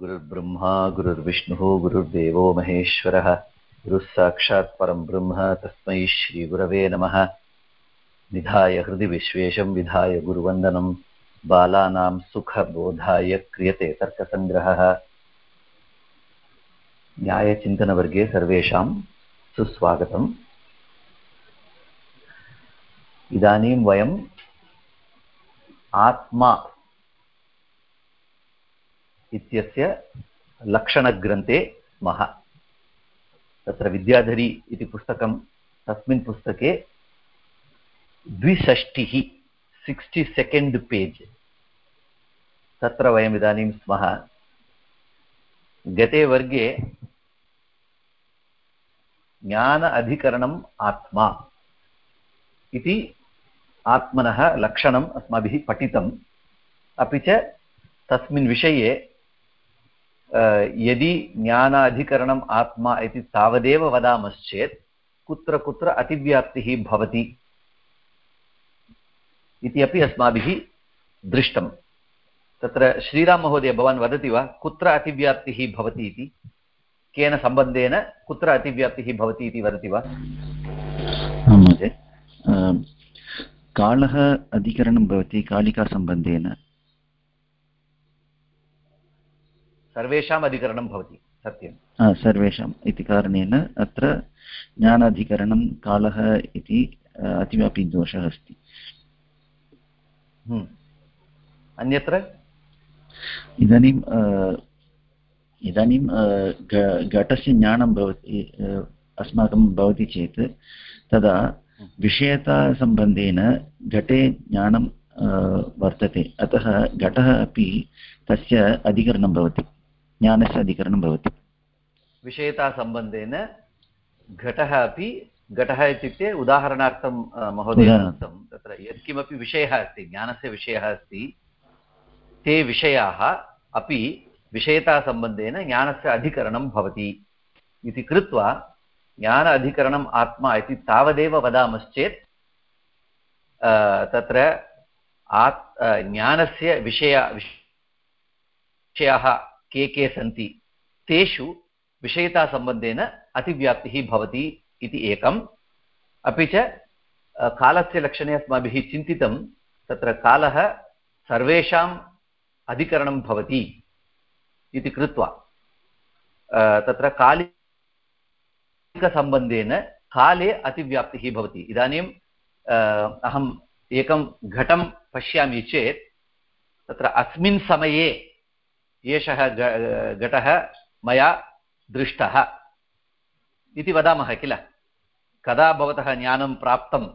गुरुर्ब्रह्मा, गुरुर्विष्णुः, गुरुर्देवो महेश्वरः। गुरुः साक्षात् परं ब्रह्म, तस्मै श्रीगुरवे नमः। निधाय हृदि विश्वेशं, विधाय गुरुवन्दनं। बालानां सुखबोधाय क्रियते तर्कसङ्ग्रहः। न्यायचिन्तनवर्गे सर्वेषां सुस्वागतम्। इदानीं वयम् आत्मा इत्यस्य लक्षणग्रन्थे स्मः तत्र विद्याधरी इति पुस्तकं, तस्मिन् पुस्तके द्विषष्टिः, सिक्स्टि सेकेण्ड् पेज्। तत्र वयम् इदानीं स्मः। गते वर्गे ज्ञान अधिकरणम् आत्मा इति आत्मनः लक्षणम् अस्माभिः पठितम्। अपि च तस्मिन् विषये यदि ज्ञानाधिकरणम् आत्मा इति तावदेव वदामश्चेत् कुत्र कुत्र अतिव्याप्तिः भवति इति अपि अस्माभिः दृष्टं तत्र श्रीराममहोदय भवान् वदति वा, कुत्र अतिव्याप्तिः भवति इति? केन सम्बन्धेन कुत्र अतिव्याप्तिः भवति इति वदति वा? कालः अधिकरणं भवति, कालिकासम्बन्धेन। सर्वेषाम् अधिकरणं भवति सत्यं। सर्वेषाम् इति कारणेन अत्र ज्ञानाधिकरणं कालः इति अतिव्यापि दोषः अस्ति। अन्यत्र? इदानीं इदानीं घटस्य ज्ञानं भवति अस्माकं भवति चेत् तदा विषयतासम्बन्धेन घटे ज्ञानं वर्तते। अतः घटः अपि तस्य अधिकरणं भवति। ज्ञानस्य अधिकरणं भवति। विषयतासम्बन्धेन घटः अपि घटः इत्युक्ते उदाहरणार्थं महोदयेन उक्तं तत्र यत्किमपि विषयः अस्ति ज्ञानस्य विषयः अस्ति ते विषयाः अपि विषयतासम्बन्धेन ज्ञानस्य अधिकरणं भवति इति कृत्वा ज्ञान अधिकरणम् आत्मा इति तावदेव वदामश्चेत् तत्र आत् ज्ञानस्य विषय विषयाः के के सन्ति, तेषु विषयतासम्बन्धेन अतिव्याप्तिः भवति इति एकम्। अपि च कालस्य लक्षणे अस्माभिः चिन्तितं, तत्र कालः सर्वेषाम् अधिकरणं भवति इति कृत्वा। तत्र कालिकसम्बन्धेन काले अतिव्याप्तिः भवति। इदानीम् अहम् एकं घटं पश्यामि चेत्, तत्र अस्मिन् समये एषः घटः मया दृष्टः इति वदामः किल? कदा भवतः ज्ञानं प्राप्तम्?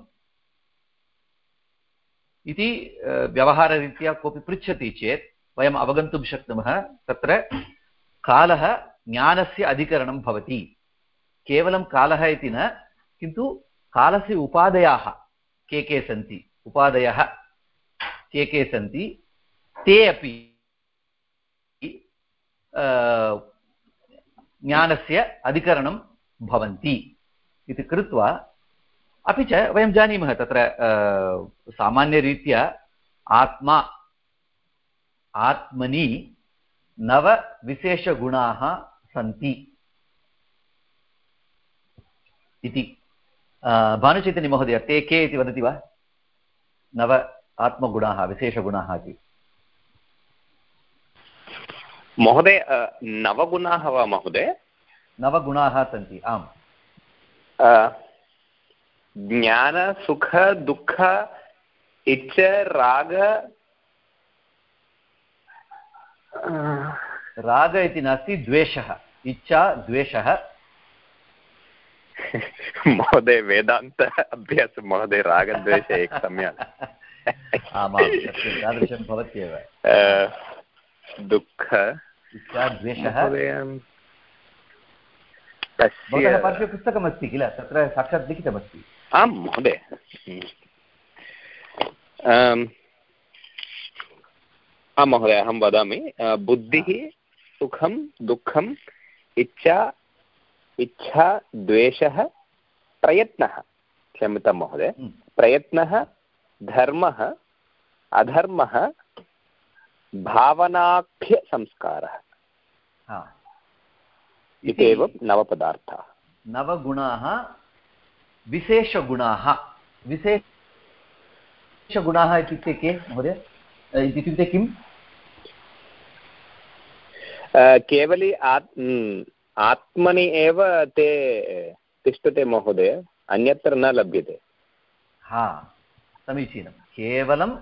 इति व्यवहाररीत्या कोऽपि पृच्छति चेत् वयम् अवगन्तुं शक्नुमः। तत्र कालः ज्ञानस्य अधिकरणं भवति। केवलं कालः इति न, किन्तु कालस्य उपादयाः के के सन्ति? उपादयः के के सन्ति? ते अपि ज्ञानस्य अधिकरणं भवन्ति इति कृत्वा अपि च वयं जानीमः तत्र सामान्यरीत्या आत्मा, आत्मनि नवविशेषगुणाः सन्ति इति। भानुचैतन्यमहोदय ते के इति वदति वा? नव आत्मगुणाः, विशेषगुणाः इति। महोदय नवगुणाः वा महोदय? नवगुणाः सन्ति आम्। ज्ञान सुख दुःख इच्छ राग। राग इति नास्ति द्वेषः। इच्छा द्वेषः। महोदय वेदान्त अभ्यास महोदय रागद्वेष एक आमां तादृशं भवत्येव। दुःख द्वेषः। भवतः पार्श्वे पुस्तकमस्ति किल? तत्र साक्षात् लिखितमस्ति। आं महोदय। आं महोदय अहं वदामि। बुद्धिः सुखं दुःखम् इच्छा इच्छा द्वेषः प्रयत्नः। क्षम्यतां महोदय। प्रयत्नः धर्मः अधर्मः भावनाख्यसंस्कारः हा। इति एव नवपदार्थाः। नवगुणाः विशेषगुणाः। विशेषगुणाः इत्युक्ते के महोदय? इत्युक्ते किम्? केवली आत् आत्मनि एव ते तिष्ठते महोदय अन्यत्र न लभ्यते। हा समीचीनं। केवलम्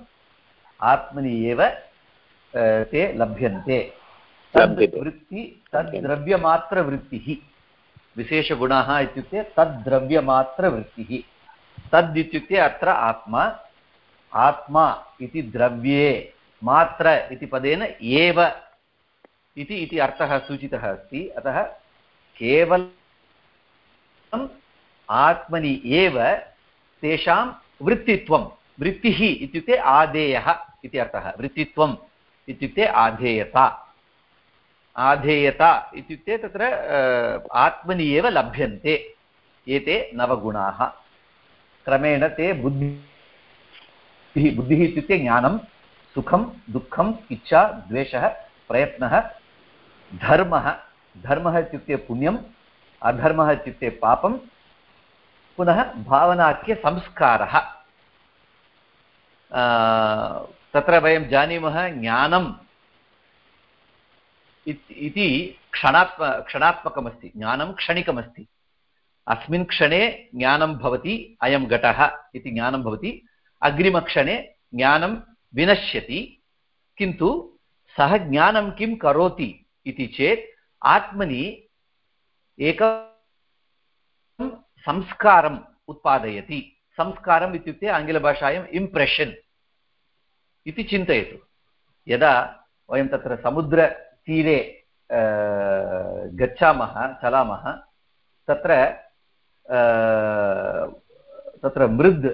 आत्मनि एव ते लभ्यन्ते तद् लभ्यते। वृत्ति तद्द्रव्यमात्रवृत्तिः विशेषगुणाः इत्युक्ते तद्द्रव्यमात्रवृत्तिः तद् इत्युक्ते अत्र आत्मा आत्मा इति द्रव्ये मात्र इति पदेन एव इति इति अर्थः सूचितः अस्ति। अतः केवलम् आत्मनि एव तेषां वृत्तित्वं वृत्तिः इत्युक्ते आधेयः इति अर्थः वृत्तित्वम् इत्युक्ते आधेयता। आधेयता इत्युक्ते तत्र आत्मनि एव लभ्यन्ते। एते नवगुणाः। क्रमेण ते बुद्धिः बुद्धिः इत्युक्ते ज्ञानं, सुखं दुःखम् इच्छा, द्वेषः, प्रयत्नः, धर्मः। धर्मः इत्युक्ते पुण्यम्, अधर्मः इत्युक्ते पापं पुनः भावनाख्यसंस्कारः। तत्र वयं जानीमः ज्ञानम् इत्- क्षणात्म, क्षणात्मकमस्ति, ज्ञानं क्षणिकमस्ति। अस्मिन् क्षणे ज्ञानं भवति, अयं घटः इति ज्ञानं भवति। अग्रिमक्षणे ज्ञानं विनश्यति, किन्तु सः ज्ञानं किं करोति इति चेत् आत्मनि एकं संस्कारम् उत्पादयति। संस्कारम् इत्युक्ते आङ्ग्लभाषायाम् इम्प्रेशन् इति चिन्तयतु। यदा वयं तत्र समुद्रतीरे गच्छामः, चलामः, तत्र तत्र मृद्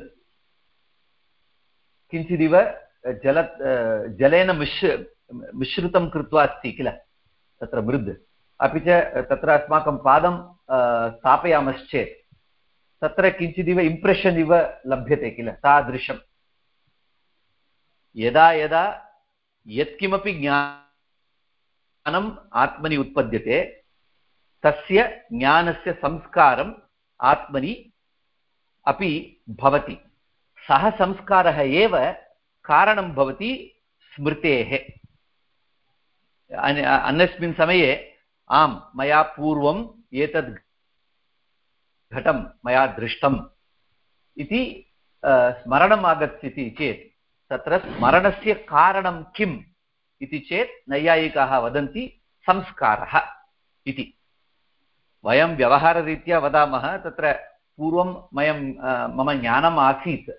किञ्चिदिव जल जलेन मिश्र, मिश्रितं कृत्वा अस्ति किल? तत्र मृद्। अपि च तत्र अस्माकं पादं स्थापयामश्चेत्, तत्र किञ्चिदिव इम्प्रेशन् इव लभ्यते किल? तादृशं यदा यदा यत्किमपि ज्ञानम् आत्मनि उत्पद्यते, तस्य ज्ञानस्य संस्कारम् आत्मनि अपि भवति। सः संस्कारः एव कारणं भवति स्मृतेः। अन- अन्यस्मिन् समये, आम्, मया पूर्वम् एतद् घटं मया दृष्टम् इति स्मरणम् आगच्छति चेत् तत्र स्मरणस्य कारणं किम् इति चेत् नैयायिकाः वदन्ति संस्कारः इति। वयं व्यवहाररीत्या वदामः तत्र पूर्वं अ, मम ज्ञानम् आसीत्।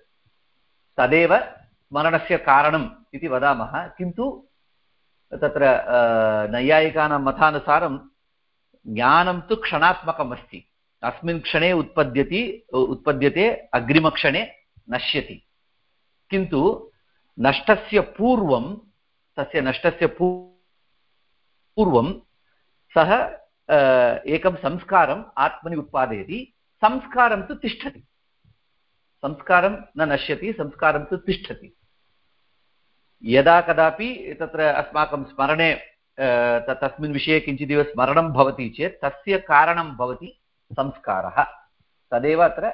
तदेव स्मरणस्य कारणम् इति वदामः किन्तु तत्र नैयायिकानां मतानुसारं ज्ञानं तु क्षणात्मकम् अस्मिन् क्षणे उत्पद्यति उत्पद्यते अग्रिमक्षणे नश्यति। किन्तु नष्टस्य पूर्वं, तस्य नष्टस्य पूर्वं सः एकं संस्कारम् आत्मनि उत्पादयति। संस्कारं तु तिष्ठति। संस्कारं न नश्यति, संस्कारं तु तिष्ठति। यदा कदापि तत्र अस्माकं स्मरणे तस्मिन् विषये किञ्चिदिव स्मरणं भवति चेत्, तस्य कारणं भवति संस्कारः। तदेव अत्र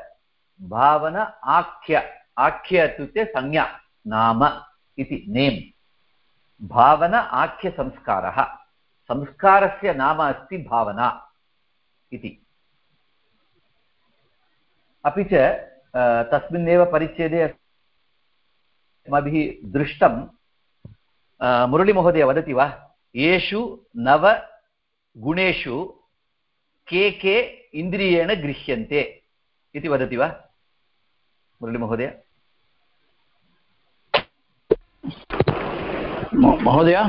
भावन आख्य आख्य इत्युक्ते संज्ञा। नाम इति नेम्। भावन आख्यसंस्कारः संस्कारस्य नाम अस्ति भावना इति। अपि च तस्मिन्नेव परिच्छेदे अस्माभिः दृष्टं मुरळीमहोदय वदति वा? येषु नव गुणेषु के के इन्द्रियेण गृह्यन्ते इति वदति वा मुरळीमहोदय म- महोदय?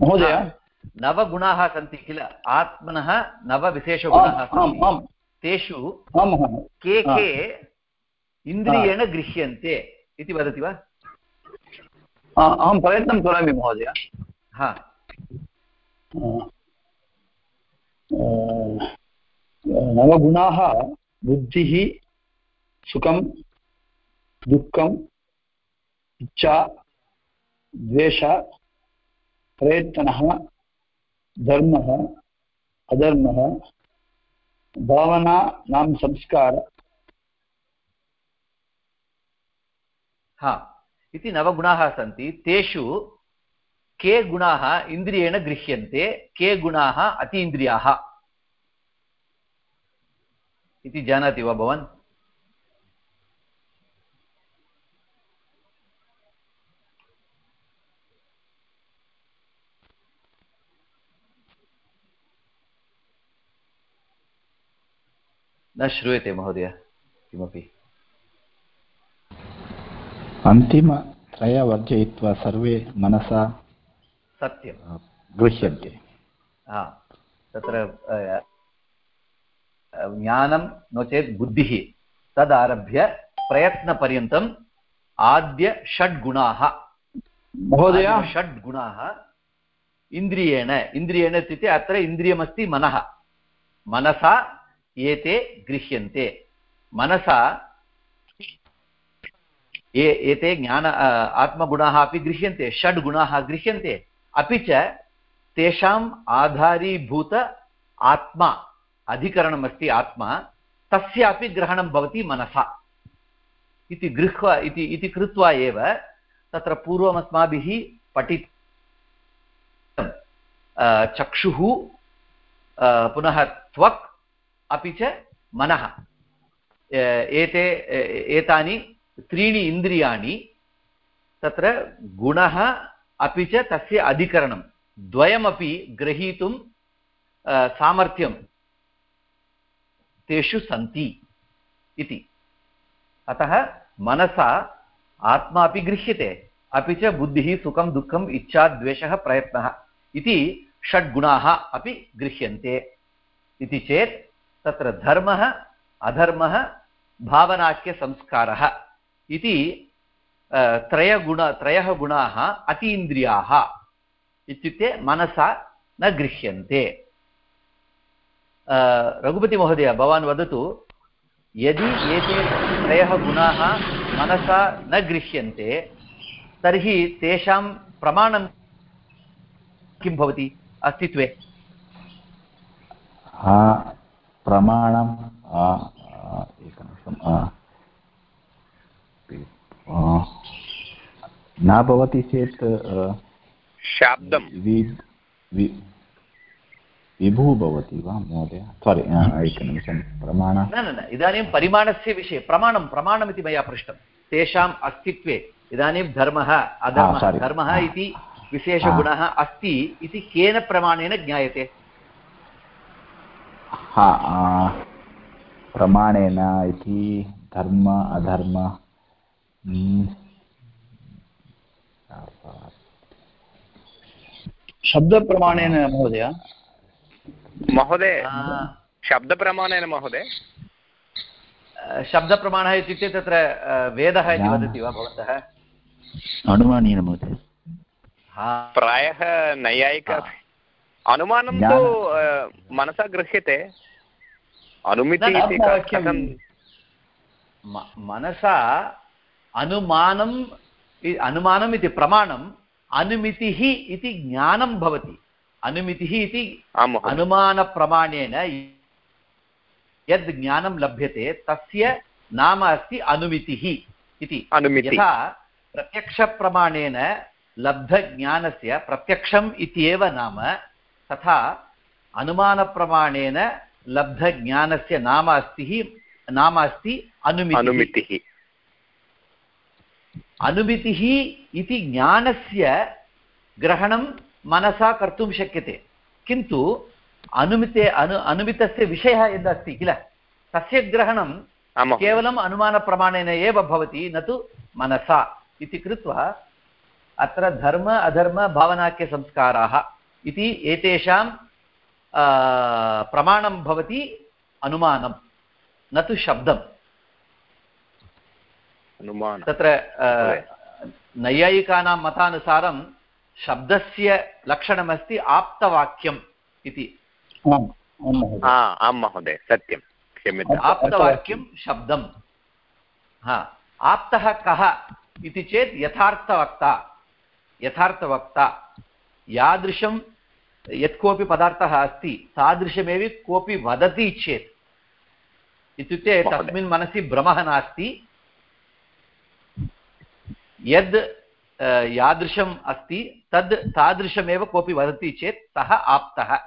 महोदय? नवगुणाः सन्ति किल? आत्मनः नवविशेषगुणाः तेषु के। के इन्द्रियेण गृह्यन्ते इति वदति वा? अहं प्रयत्नं करोमि महोदय। हा। नवगुणाः बुद्धिः सुखं दुःखम् इच्छा द्वेष, प्रयत्नः, धर्मः, अधर्मः, भावना, नाम संस्कार। हा, इति नवगुणाः सन्ति। तेषु के गुणाः इन्द्रियेण गृह्यन्ते, के गुणाः अतीन्द्रियाः? इति जानाति वा भवान्? न श्रूयते महोदय किमपि। अन्तिमत्रय वर्जयित्वा सर्वे मनसा सत्यं गृह्यन्ते। हा तत्र ज्ञानं नो चेत् बुद्धिः तदारभ्य प्रयत्नपर्यन्तम् आद्य षड्गुणाः। महोदय! षड्गुणाः इन्द्रियेण। इन्द्रियेण इत्युक्ते अत्र इन्द्रियमस्ति मनः। मनसा एते गृह्यन्ते। मनसा ये एते ज्ञान आत्मगुणाः अपि गृह्यन्ते, षड्गुणाः गृह्यन्ते। अपि च तेषाम् आधारीभूत आत्मा, अधिकरणमस्ति आत्मा, तस्यापि ग्रहणं भवति मनसा। इति गृह्वा, इति इति कृत्वा एव तत्र पूर्वमस्माभिः पठित। चक्षुः पुनः त्वक् अपि च मनः। एते एतानि त्रीणि इन्द्रियाणि तत्र गुणः अपि च तस्य अधिकरणं। द्वयमपि ग्रहीतुं सामर्थ्यं तेषु सन्ति इति। अतः मनसा आत्मा अपि गृह्यते, अपि च बुद्धिः सुखं, दुःखम्, इच्छा, द्वेषः, प्रयत्नः इति षड्गुणाः अपि गृह्यन्ते। इति चेत् तत्र धर्मः, अधर्मः भावनाख्यसंस्कारः इति त्रयगुण, त्रयः गुणाः अतीन्द्रियाः इत्युक्ते मनसा न गृह्यन्ते। रघुपतिमहोदय भवान् वदतु, यदि एते त्रयः गुणाः मनसा न गृह्यन्ते, तर्हि तेषां प्रमाणं किं भवति अस्तित्वे? आ, प्रमाणं आ, आ, एकनिमिषम् आ, आ, न भवति चेत् शाब्दं वि- वि- भवति वा महोदय? सारि एकनिमिषं प्रमाण। न न न इदानीं परिमाणस्य विषये प्रमाणं प्रमाणमिति मया पृष्टं तेषाम् अस्तित्वे इदानीं धर्मः अधर्मः धर्मः इति विशेषगुणः अस्ति इति केन प्रमाणेन ज्ञायते? प्रमाणेन इति धर्म अधर्म शब्दप्रमाणेन महोदय? महोदय शब्दप्रमाणेन महोदय? शब्दप्रमाणः इत्युक्ते तत्र अ, वेदः इति वदति वा भवन्तः? अनुमानेन महोदय। प्रायः नैयायिक. अनुमानं तु मनसा गृह्यते। अनुमिति इति कथं मनसा अनुमानम् अनुमानम् इति प्रमाणम् अनुमितिः इति ज्ञानं भवति। अनुमितिः इति अनुमानप्रमाणेन यद् ज्ञानं लभ्यते तस्य नाम अस्ति अनुमितिः इति। यथा प्रत्यक्षप्रमाणेन लब्धज्ञानस्य प्रत्यक्षम् इत्येव नाम तथा अनुमानप्रमाणेन लब्धज्ञानस्य नाम अस्ति नाम अस्ति अनुमितिः। अनुमितिः इति ज्ञानस्य ग्रहणं मनसा कर्तुं शक्यते। किन्तु अनुमिते अनु अनुमितस्य विषयः यदस्ति किल? तस्य महोदय। केवलम् अनुमानप्रमाणेन एव भवति न तु मनसा। इति कृत्वा अत्र धर्म अधर्म भावनाख्यसंस्काराः। इति एतेषां प्रमाणं भवति अनुमानं न तु शब्दम्। अनुमानं तत्र नैयायिकानां मतानुसारं शब्दस्य लक्षणमस्ति आप्तवाक्यम् इति। आं महोदय हा सत्यं क्षम्यताम्। आप्तवाक्यं शब्दम्। हा आप्तः कः इति चेत् यथार्थवक्ता यथार्थवक्ता यादृशं यत् कोऽपि पदार्थः अस्ति तादृशमेव कोऽपि वदति चेत्। इत्युक्ते। तस्मिन् मनसि भ्रमः नास्ति। यद् यादृशम् अस्ति तद् तादृशमेव कोऽपि वदति चेत् सः आप्तः।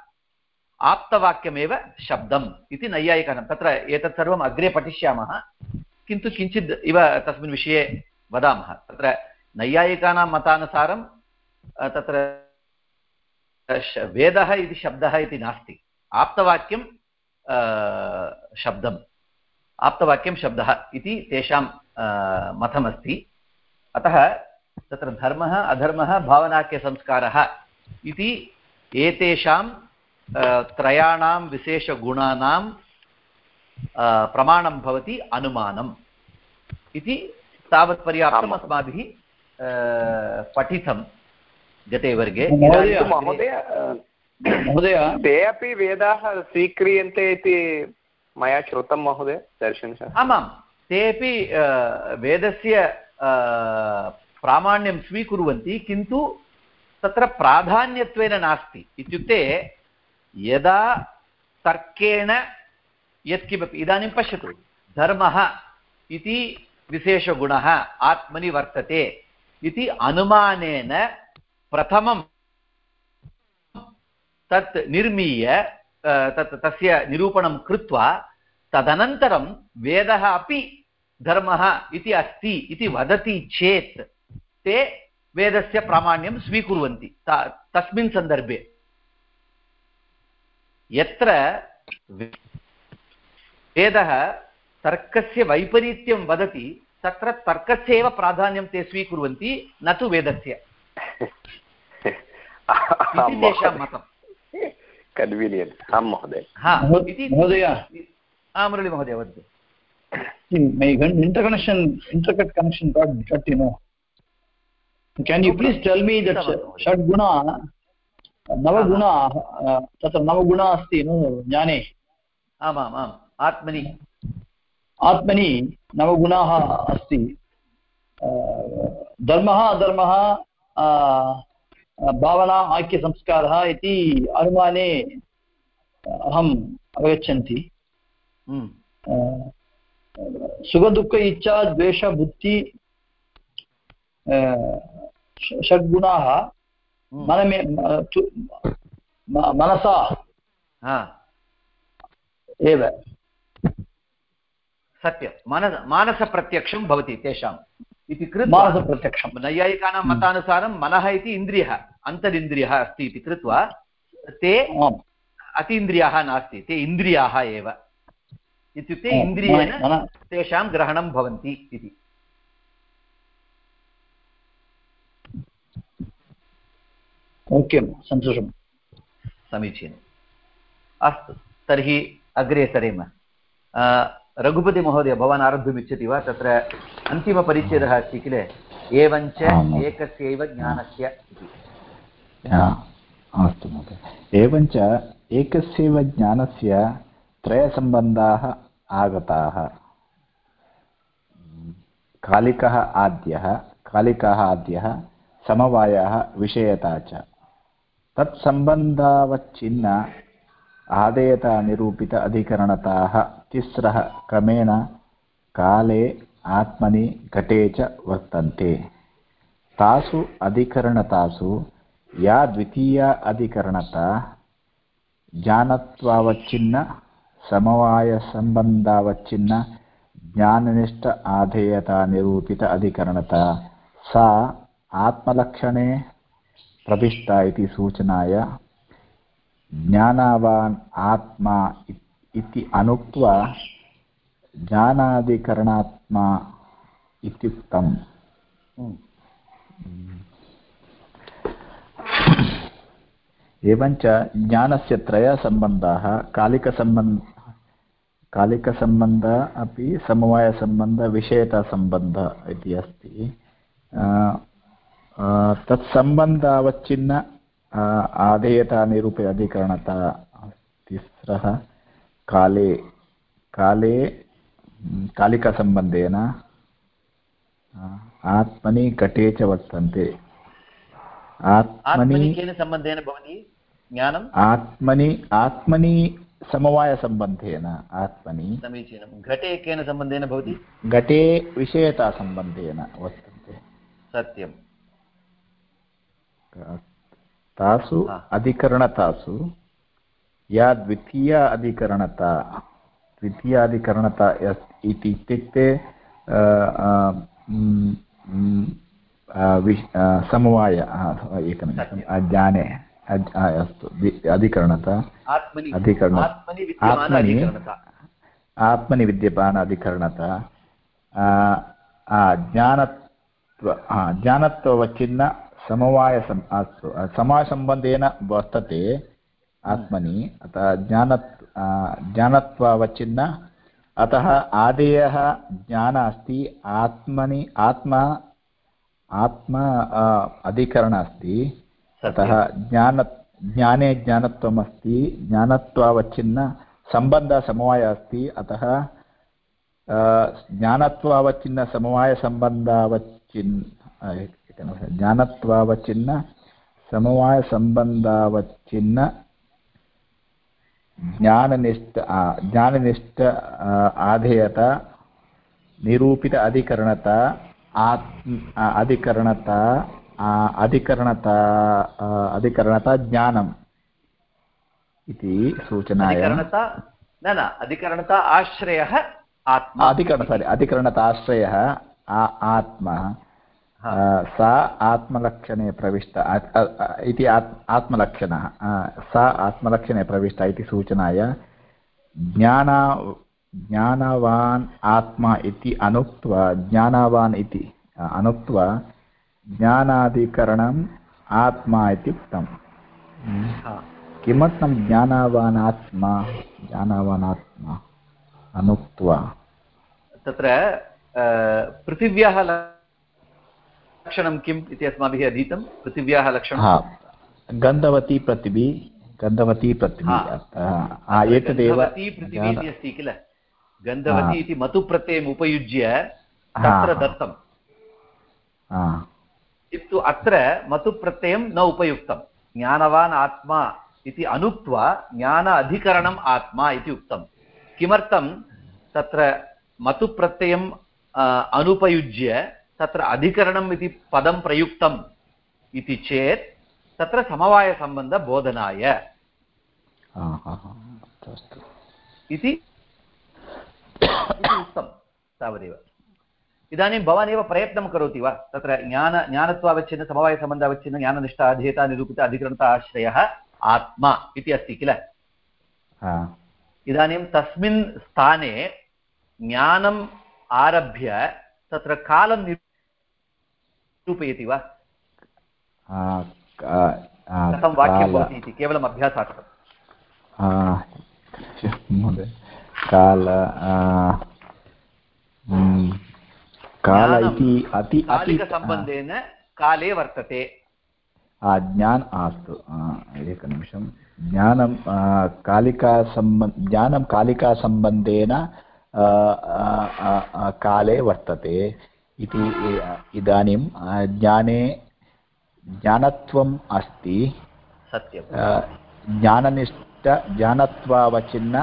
आप्तवाक्यमेव शब्दम् इति नैयायिकानां। तत्र एतत् सर्वम् अग्रे पठिष्यामः। किन्तु किञ्चित् इव तस्मिन् विषये वदामः। तत्र नैयायिकानां मतानुसारं तत्र वेदः इति शब्दः इति नास्ति। आप्तवाक्यं शब्दम्। आप्तवाक्यं शब्दः इति तेषां मतमस्ति। अतः तत्र धर्मः अधर्मः भावनाख्यसंस्कारः इति एतेषां त्रयाणां विशेषगुणानां प्रमाणं भवति अनुमानम् इति तावत् पर्याप्तम् अस्माभिः अ, पठितं गते वर्गे महोदय, महोदय महोदय। ते अपि वेदाः स्वीक्रियन्ते इति मया श्रुतं महोदय दर्शनशास्त्रे आमां तेपि अ, वेदस्य प्रामाण्यं स्वीकुर्वन्ति किन्तु तत्र प्राधान्यत्वेन नास्ति। इत्युक्ते यदा तर्केण यत्किमपि इदानीं पश्यतु धर्मः इति विशेषगुणः आत्मनि वर्तते इति अनुमानेन प्रथमं तत् निर्मीय तत् तस्य निरूपणं कृत्वा, तदनन्तरं वेदः अपि धर्मः इति अस्ति इति वदति चेत्, ते वेदस्य प्रामाण्यं स्वीकुर्वन्ति तस्मिन् सन्दर्भे। यत्र वेदः तर्कस्य वैपरीत्यं वदति, तत्र तर्कस्य एव प्राधान्यं ते स्वीकुर्वन्ति, न तु वेदस्य। तेषां मतम् कन्वीनियन्ट् आं महोदय हा महो- इति महोदय वदतु my interconnection intercut connection got cut you know. Can you please tell me that षड् गुणा नवगुणा तत्र नवगुणा अस्ति नो ज्ञाने. आमाम् आम् आत्मनि. आत्मनि नवगुणाः अस्ति. धर्मः अधर्मः भावना आख्यसंस्कारः इति अनुमाने अहम् अवगच्छन्ति। हम्म, सुखदुःख इच्छा द्वेष बुद्धि ष- षड्गुणाः हम्म, मनमे मनसा हा। एव। सत्यं। मनस मानसप्रत्यक्षं भवति तेषाम्। इति कृत्वा मानसप्रत्यक्षं नैयायिकानां मतानुसारं मनः इति इन्द्रियः अन्तरिन्द्रियः अस्ति इति कृत्वा ते अतीन्द्रियाः नास्ति ते इन्द्रियाः एव। इत्युक्ते इन्द्रियेण तेषां ग्रहणं भवन्ति इति। ओके सन्तोषम्। समीचीनम्। अस्तु तर्हि अग्रे सरेम। रघुपतिमहोदय भवान् आरब्धुमिच्छति वा? तत्र अन्तिमपरिच्छेदः अस्ति किल? एवञ्च। एकस्यैव ज्ञानस्य इति। अस्तु महोदय। एवञ्च एकस्यैव ज्ञानस्य त्रयसम्बन्धाः आगताः। कालिकः आद्यः कालिकः आद्यः समवायः विषयता च। तत्सम्बन्धावच्छिन्न आदेयतानिरूपित अधिकरणताः तिस्रः क्रमेण काले आत्मनि घटे च वर्तन्ते। तासु अधिकरणतासु, या द्वितीया अधिकरणता, ज्ञानत्वावच्छिन्न, समवायसम्बन्धावच्छिन्न, ज्ञाननिष्ठ आधेयतानिरूपित अधिकरणता, सा आत्मलक्षणे प्रविष्टा इति सूचनाय, ज्ञानावान् आत्मा इ- इति अनुक्त्वा ज्ञानाधिकरणात्मा इत्युक्तम्। एवञ्च ज्ञानस्य त्रयसम्बन्धाः कालिकसम्बन्ध कालिकसम्बन्ध अपि समवायसम्बन्धविषयतासम्बन्ध इति अस्ति। तत्सम्बन्धावच्छिन्न आधेयतानिरूपे अधिकरणता, तिस्रः। काले काले कालिकसम्बन्धेन आत्मनि घटे च वर्तन्ते। आत्मनि आत्मनि केन सम्बन्धेन भवति? ज्ञानम् आत्मनि आत्मनि समवायसम्बन्धेन आत्मनि। समीचीनं। घटे केन सम्बन्धेन भवति? घटे विषयतासम्बन्धेन वर्तन्ते। सत्यं तासु अधिकरणतासु या द्वितीया अधिकरणता द्वितीयाधिकरणता इति इत्युक्ते समवाय अज्- अ, अस्तु अधिकरणता अधिकरण- आत्मनि आत्मनि विद्यमान अधिकरणता ज्ञानत्व ज्ञानत्ववच्छिन्न समवायसम् अस्तु समवायसम्बन्धेन वर्तते आत्मनि अतः ज्ञानत् आ, ज्ञानत्वावच्छिन्न। अतः आदेयः ज्ञान अस्ति आत्मनि आत्मा आत्मा अधिकरण अस्ति अतः ज्ञान ज्ञाने ज्ञानत्वम् अस्ति ज्ञानत्वावच्छिन्न सम्बन्धसमवायः अस्ति अतः अ, ज्ञानत्वावच्छिन्नसमवायसम्बन्धावच्छिन् ज्ञानत्वावच्छिन्न समवायसम्बन्धावच्छिन्न। ज्ञाननिष्ठ ज्ञाननिष्ठ आधेयता निरूपित अधिकरणता अधिकरणता अधिकरणता अधिकरणता ज्ञानम् इति सूचनाय। न न अधिकरणता आश्रयः आत्मा। अधिकरण सारि अधिकरणताश्रयः आ- आत्मा। सा आत्मलक्षणे प्रविष्ट इति आत्मलक्षणः। सा आत्मलक्षणे प्रविष्टा इति सूचनाय ज्ञाना ज्ञानवान् आत्मा इति अनुक्त्वा ज्ञानवान् इति अनुक्त्वा ज्ञानाधिकरणम् आत्मा इति उक्तम्। हा। किमर्थं ज्ञानवान् आत्मा ज्ञानवान् आत्मा अनुक्त्वा? तत्र पृथिव्याः लक्षणं किम् इति अस्माभिः अधीतं? पृथिव्याः लक्षणं? गन्धवती पृथिवी गन्धवती पृथिवी एतदेव पृथिवी इति अस्ति किल? गन्धवती इति मतुप्रत्ययम् उपयुज्य तत्र दत्तं किन्तु अत्र मतुप्रत्ययं न उपयुक्तं। ज्ञानवान् आत्मा इति अनुक्त्वा ज्ञान अधिकरणम् आत्मा इति उक्तं। किमर्थं? तत्र मतुप्रत्ययम् अनुपयुज्य तत्र अधिकरणम् इति पदं प्रयुक्तम् इति चेत् तत्र समवायसम्बन्धबोधनाय। इति इति उक्तं तावदेव। इदानीं भवान् एव प्रयत्नं करोति वा? तत्र ज्ञान ज्ञानत्वावच्छिन्न समवायसम्बन्धावच्छिन्न ज्ञाननिष्ठा अध्येता निरूपित अधिकरणता आश्रयः आत्मा इति अस्ति किल? इदानीं तस्मिन् स्थाने ज्ञानम् आरभ्य तत्र कालं निरूपयति वा? कथं वाक्यं भवति इति केवलम् अभ्यासार्थं। काल काल इति अति कालिकसम्बन्धेन काले वर्तते। ज्ञान अस्तु एकनिमिषं। ज्ञानं कालिकासम्बन् ज्ञानं कालिकासम्बन्धेन काले वर्तते। इति इदानीं ज्ञाने ज्ञानत्वम् अस्ति। सत्यं ज्ञाननिष्ठ ज्ञानत्वावचिन्न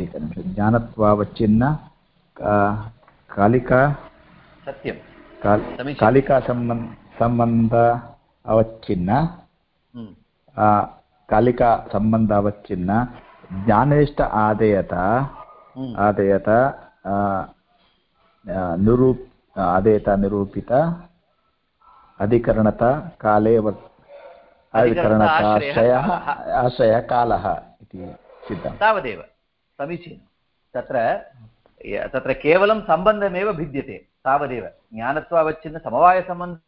एकनिमिषं ज्ञानत्वावचिन्न कालिका सत्यं काल समीचीनं। सम्बन्ध अवच्छिन्न हम्म, कालिकासम्बन्ध अवच्छिन्न ज्ञाननिष्ठ आदेयत आदेयत आ, आ, निरूप आदेयत निरूपित अधिकरणता काले वर् अधिकरणता अधिकरणताश्रयः आश्रयः कालः इति सिद्धम्। तावदेव समीचीनं। तत्र तत्र केवलं सम्बन्धमेव भिद्यते तावदेव। ज्ञानत्वावच्छिन्न समवायसम्बन्ध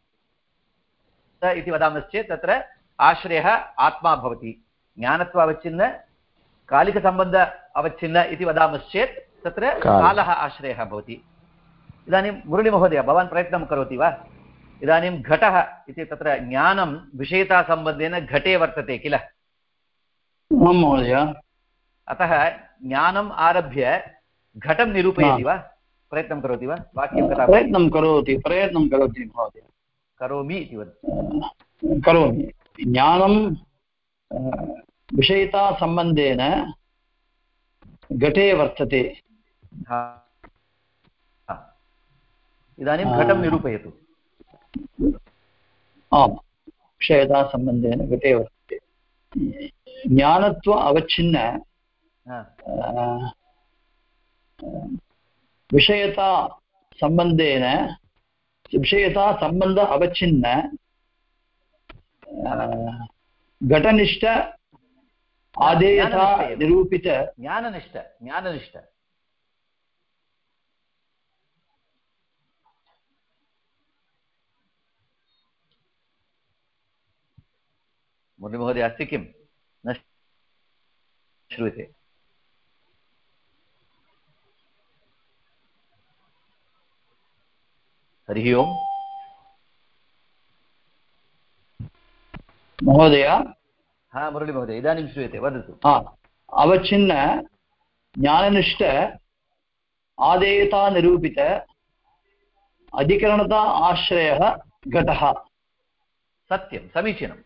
इति वदामश्चेत् तत्र आश्रयः आत्मा भवति। ज्ञानत्वावच्छिन्न कालिकसम्बन्ध अवच्छिन्न इति वदामश्चेत् तत्र कालः। आश्रयः भवति। इदानीं मुरळीमहोदय भवान् प्रयत्नं करोति वा? इदानीं घटः इति तत्र ज्ञानं विषयतासम्बन्धेन घटे वर्तते किल? आं महोदय। अतः ज्ञानम् आरभ्य घटं निरूपयति वा? प्रयत्नं करोति वा? वाक्यं कथा प्रयत्नं करोति प्रयत्नं करोति महोदय। करोमि इति वदति करोमि। ज्ञानं विषयितासम्बन्धेन घटे वर्तते। इदानीं घटं निरूपयतु। आम्। विषयतासम्बन्धेन घटे वर्तते। ज्ञानत्व अवच्छिन्न विषयता सम्बन्धेन विषयता सम्बन्ध अवच्छिन्न घटनिष्ठ आदेयता निरूपित। ज्ञाननिष्ठ ज्ञाननिष्ठ। मुरलीमहोदय अस्ति किं? न श्रूयते। हरिः ओम्। महोदय। हा मुरलीमहोदय इदानीं श्रूयते वदतु हा अवच्छिन्न ज्ञाननिष्ठ आदेयता निरूपित अधिकरणता आश्रयः घटः सत्यं समीचीनं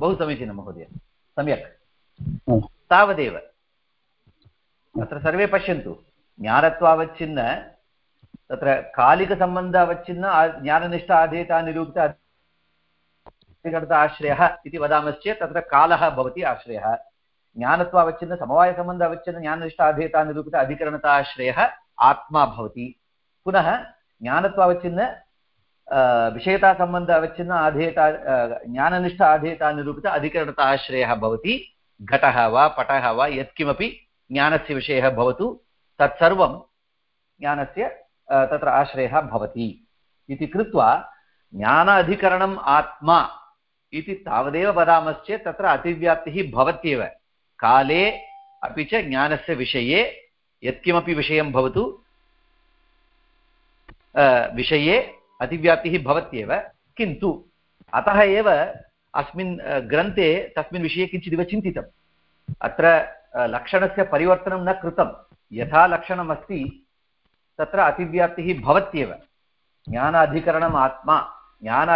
बहु समीचीनं महोदय सम्यक् हा. तावदेव अत्र सर्वे पश्यन्तु ज्ञानत्वावच्छिन्न तत्र कालिकसम्बन्ध अवच्छिन्न आ- ज्ञाननिष्ठ आधेयता निरूपित अधिकरणता आश्रयः इति वदामश्चेत् तत्र कालः भवति आश्रयः। ज्ञानत्वावच्छिन्न समवायसम्बन्ध अवच्छिन्न ज्ञाननिष्ठ आधेयता अधिकरणता आश्रयः आत्मा भवति। पुनः अ, विषयतासम्बन्ध अवच्छिन्न आधेयता ज्ञाननिष्ठ आधेयता निरूपित अधिकरणता आश्रयः भवति। घटः वा पटः वा यत्किमपि ज्ञानस्य विषयः भवतु। तत्सर्वं ज्ञानस्य तत्र आश्रयः भवति। इति कृत्वा ज्ञान अधिकरणम् आत्मा इति तावदेव वदामश्चेत् तत्र अतिव्याप्तिः भवत्येव। काले अपि च ज्ञानस्य विषये यत्किमपि विषयं भवतु विषये अतिव्याप्तिः भवत्येव, किन्तु अतः एव अस्मिन् ग्रन्थे तस्मिन् विषये किञ्चिदिव चिन्तितम्। अत्र लक्षणस्य परिवर्तनं न कृतं। यथा लक्षणमस्ति, तत्र अतिव्याप्तिः भवत्येव। ज्ञान अधिकरणम् आत्मा ज्ञान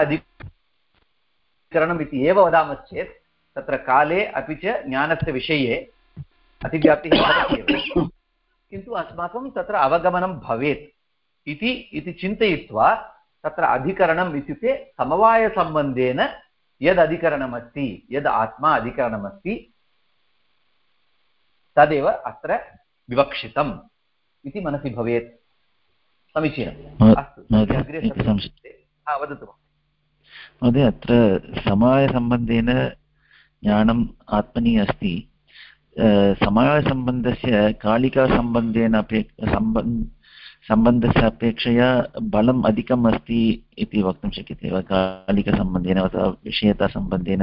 अधिकरणम् इति एव वदामश्चेत् तत्र काले अपि च ज्ञानस्य विषये अतिव्याप्तिः भवत्येव किन्तु अस्माकं तत्र अवगमनं भवेत् इति इति चिन्तयित्वा तत्र अधिकरणम् इत्युक्ते समवायसम्बन्धेन यद् अधिकरणमस्ति यद् आत्मा अधिकरणमस्ति तदेव अत्र विवक्षितम् इति मनसि भवेत् समीचीनम् महो- अस्तु महोदय, अग्रे एकः सत्यं- संशयः। हा, वदतु महोदय अत्र समवायसम्बन्धेन ज्ञानम् आत्मनि अस्ति. समवायसम्बन्धस्य कालिकासम्बन्धेन अपे सम्बन् सम्बन्धस्य अपेक्षया बलम् अधिकम् अस्ति इति वक्तुं शक्यते वा? कालिकसम्बन्धेन अथवा विषयतासम्बन्धेन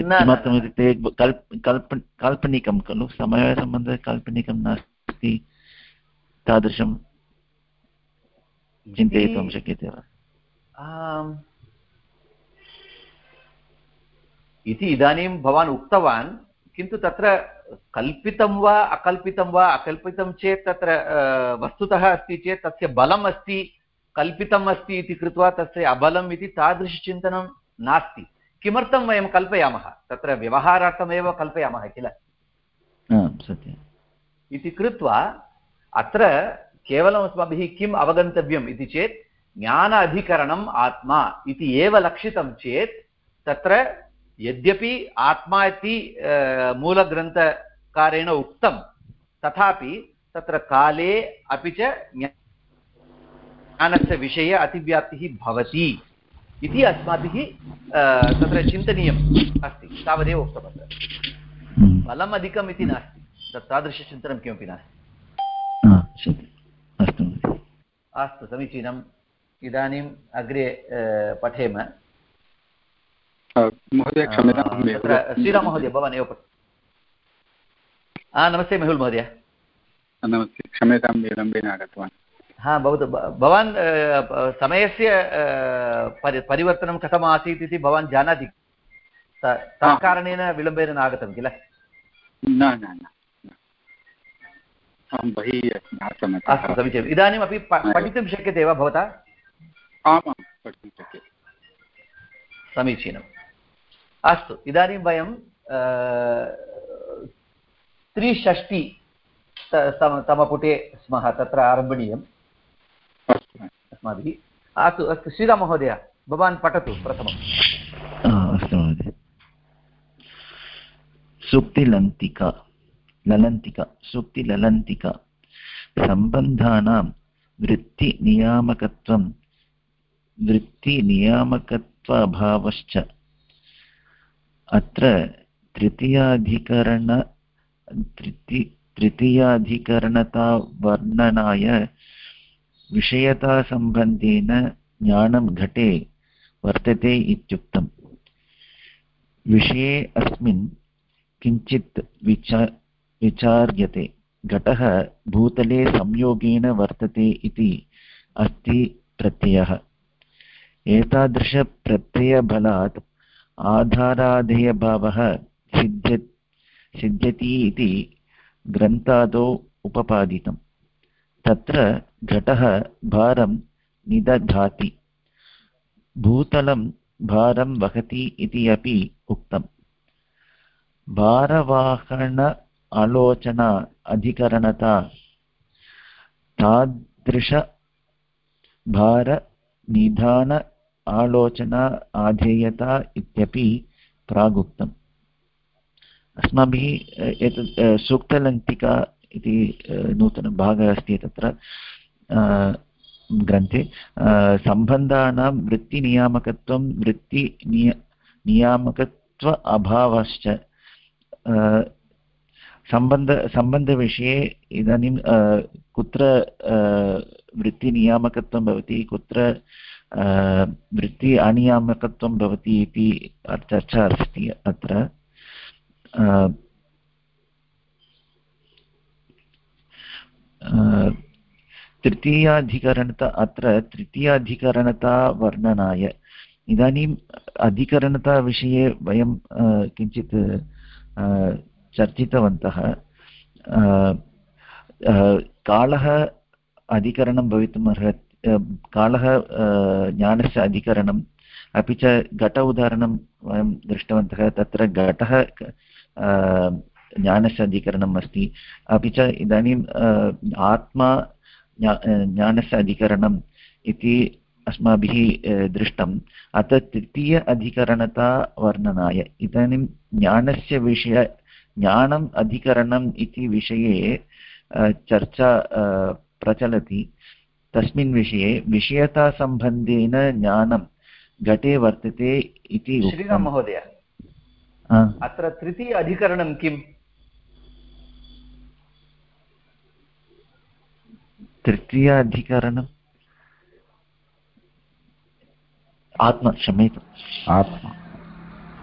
किमर्थम् इत्युक्ते कल्प कल्प काल्पनिकं खलु? समवायसम्बन्धः काल्पनिकं नास्ति तादृशं चिन्तयितुं शक्यते वा आम्। इति इदानीं भवान् उक्तवान् किन्तु तत्र कल्पितं वा अकल्पितं वा अकल्पितं चेत् तत्र वस्तुतः अस्ति चेत् तस्य बलम् अस्ति कल्पितम् अस्ति इति कृत्वा तस्य अबलम् इति तादृशचिन्तनं नास्ति। किमर्थं वयं कल्पयामः? तत्र व्यवहारार्थमेव कल्पयामः किल? सत्यम्। इति कृत्वा अत्र केवलम् अस्माभिः किम् अवगन्तव्यम् इति चेत् ज्ञान अधिकरणम् आत्मा इति एव लक्षितं चेत् तत्र यद्यपि आत्मा इति मूलग्रन्थकारेण उक्तं तथापि तत्र काले अपि च ज्ञानस्य विषये अतिव्याप्तिः भवति इति अस्माभिः तत्र चिन्तनीयम् अस्ति तावदेव उक्तम् अत्र हम्म। बलम् अधिकम् इति नास्ति तत् तादृशचिन्तनं किमपि नास्ति। अस्तु अस्तु समीचीनम्। इदानीम् अग्रे पठेम। महोदय क्षम्यतां श्रीराममहोदय भवान् एव हा नमस्ते मेहुल् महोदय। नमस्ते क्षम्यतां विलम्बेन आगतवान् हा भवतु भवान् समयस्य परिवर्तनं कथम् आसीत् इति भवान् जानाति? त- तत्कारणेन विलम्बेन नागतं किल? न न न न। अहं बहिः आसम् अस्तु समीचीनम् इदानीमपि पठितुं शक्यते वा भवता? आम् पठितुं शक्यते। समीचीनम्। अस्तु इदानीं वयं त्रिषष्टि तमपुटे स्मः तत्र आरम्भणीयम्। अस्माभिः। अस्तु अस्तु श्रीराममहोदय भवान् पठतु प्रथमम्। अस्तु महोदय। सुक्तिलन्तिका ललन्तिका सुक्तिललन्तिका सम्बन्धानां वृत्तिनियामकत्वं वृत्तिनियामकत्वाभावश्च अत्र तृतीयाधिकरण, तृती, तृतीयाधिकरणतावर्णनाय विषयतासम्बन्धेन ज्ञानं घटे वर्तते इत्युक्तम्। विषये अस्मिन् किञ्चित् विचा, विचार्यते, घटः भूतले संयोगेन वर्तते इति अस्ति प्रत्ययः। एतादृशप्रत्ययबलात् आधाराधेयभावः सिद्ध्य सिद्ध्यति इति ग्रन्थादौ उपपादितम्। तत्र घटः भारं निदधाति भूतलं भारं वहति इति अपि उक्तम्। भारवाहन आलोचना अधिकरणता तादृशभारनिधान आलोचना आधेयता इत्यपि प्रागुक्तम्। अस्माभिः एतत् सूक्तलङ्किका इति नूतनभागः अस्ति तत्र ग्रन्थे। सम्बन्धानां वृत्तिनियामकत्वं वृत्तिनिय नियामकत्व अभावश्च। सम्बन्ध, सम्बन्धविषये इदानीं कुत्र वृत्तिनियामकत्वं भवति, कुत्र वृत्ति अनियामकत्वं भवति इति चर्चा अस्ति अत्र। तृतीयाधिकरणता अत्र तृतीयाधिकरणता वर्णनाय। इदानीम् अधिकरणताविषये वयं किञ्चित् चर्चितवन्तः। कालः अधिकरणं भवितुम् अर्हति कालः ज्ञानस्य अधिकरणम्, अपि च घट उदाहरणं वयं दृष्टवन्तः, तत्र घटः ज्ञानस्य अधिकरणम् अस्ति। अपि च इदानीम् आत्मा ज्ञानस्य अधिकरणम् इति अस्माभिः दृष्टम्। अतः तृतीय अधिकरणता वर्णनाय। इदानीं ज्ञानस्य विषय, ज्ञानम् अधिकरणम् इति विषये चर्चा प्रचलति। तस्मिन् विषये विषयतासम्बन्धेन ज्ञानं घटे वर्तते इति श्रीराम महोदय अत्र तृतीय अधिकरणं किम् तृतीय अधिकरणम् आत्मा क्षम्यताम् आत्मा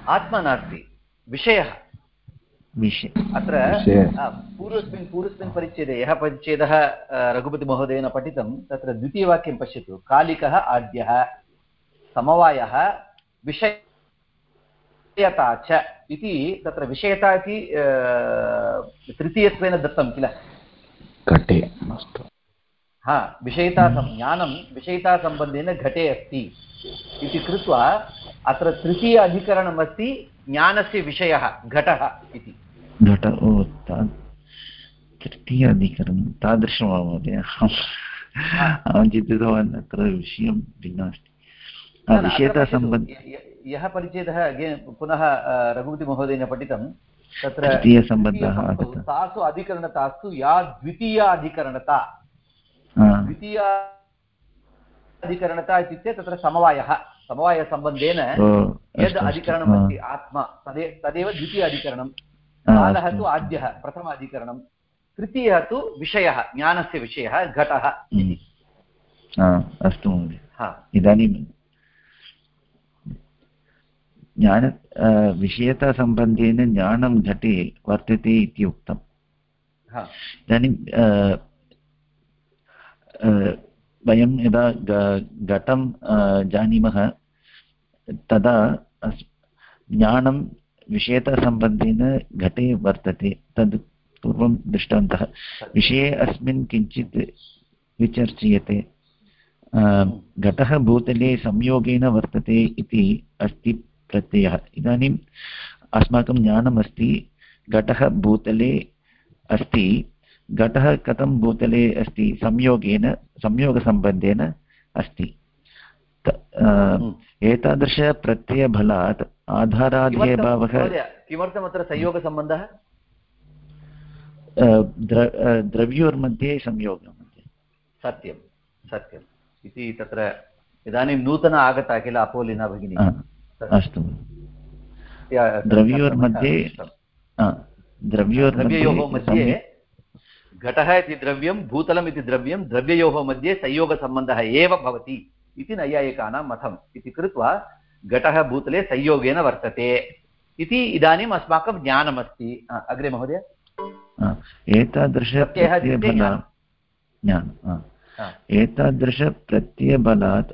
आत्मा नास्ति विषयः। विषय। अत्र पूर्वस्मिन् पूर्वस्मिन् परिच्छेदे यः परिच्छेदः रघुपतिमहोदयेन पठितं तत्र द्वितीयवाक्यं पश्यतु। कालिकः आद्यः समवायः विषयता च इति तत्र विषयता इति तृतीयत्वेन दत्तं किल? घटे। अस्तु। हा विषयता ज्ञानं विषयतासम्बन्धेन घटे अस्ति इति कृत्वा अत्र तृतीय अधिकरणमस्ति ज्ञानस्य विषयः घटः इति। घट ओ तृतीय अधिकरणं तादृशं वा महोदय अहं चिन्तितवान् अत्र विषयं भिन्नः अस्ति। विषयतासम्बन्ध यः परिच्छेदः पुनः रघुपतिमहोदयेन पठितं। तत्र तृतीयसम्बन्धः तासु अधिकरणतास्तु या द्वितीया अधिकरणता द्वितीया अधिकरणता इत्युक्ते तत्र समवायः। समवायसम्बन्धेन यद् अधिकरणमस्ति आत्मा तदे तदेव द्वितीय अधिकरणं कालः तु आद्यः प्रथम अधिकरणं तृतीयः तु विषयः ज्ञानस्य विषयः घटः अस्तु महोदय। इदानीं ज्ञान विषयतासम्बन्धेन ज्ञानं घटे वर्तते इति उक्तम् इदानीं वयं यदा घटं जानीमः तदा ज्ञानं विषयतासम्बन्धेन घटे वर्तते, तद् पूर्वं दृष्टवन्तः। विषये अस्मिन् किञ्चित् विचर्च्यते। घटः भूतले संयोगेन वर्तते इति अस्ति प्रत्ययः। इदानीम् अस्माकं ज्ञानमस्ति, घटः भूतले अस्ति। घटः कथं भूतले अस्ति? संयोगेन, संयोगसम्बन्धेन अस्ति। एतादृशप्रत्ययबलात् आधाराध्यभावः किमर्थमत्र संयोगसम्बन्धः द्रव्योर्मध्ये संयोगमध्ये सत्यं सत्यम्। इति तत्र इदानीं नूतन आगता किल अपोलिना भगिनी। अस्तु। द्रव्योर्मध्ये द्रव्ययोः मध्ये घटः इति द्रव्यं भूतलम् इति द्रव्यं द्रव्ययोः मध्ये संयोगसम्बन्धः एव भवति। इति नैयायिकानां मतम् इति कृत्वा घटः भूतले संयोगेन वर्तते। इति इदानीम् अस्माकं ज्ञानमस्ति। अग्रे महोदय। एतादृशप्रत्ययबलात्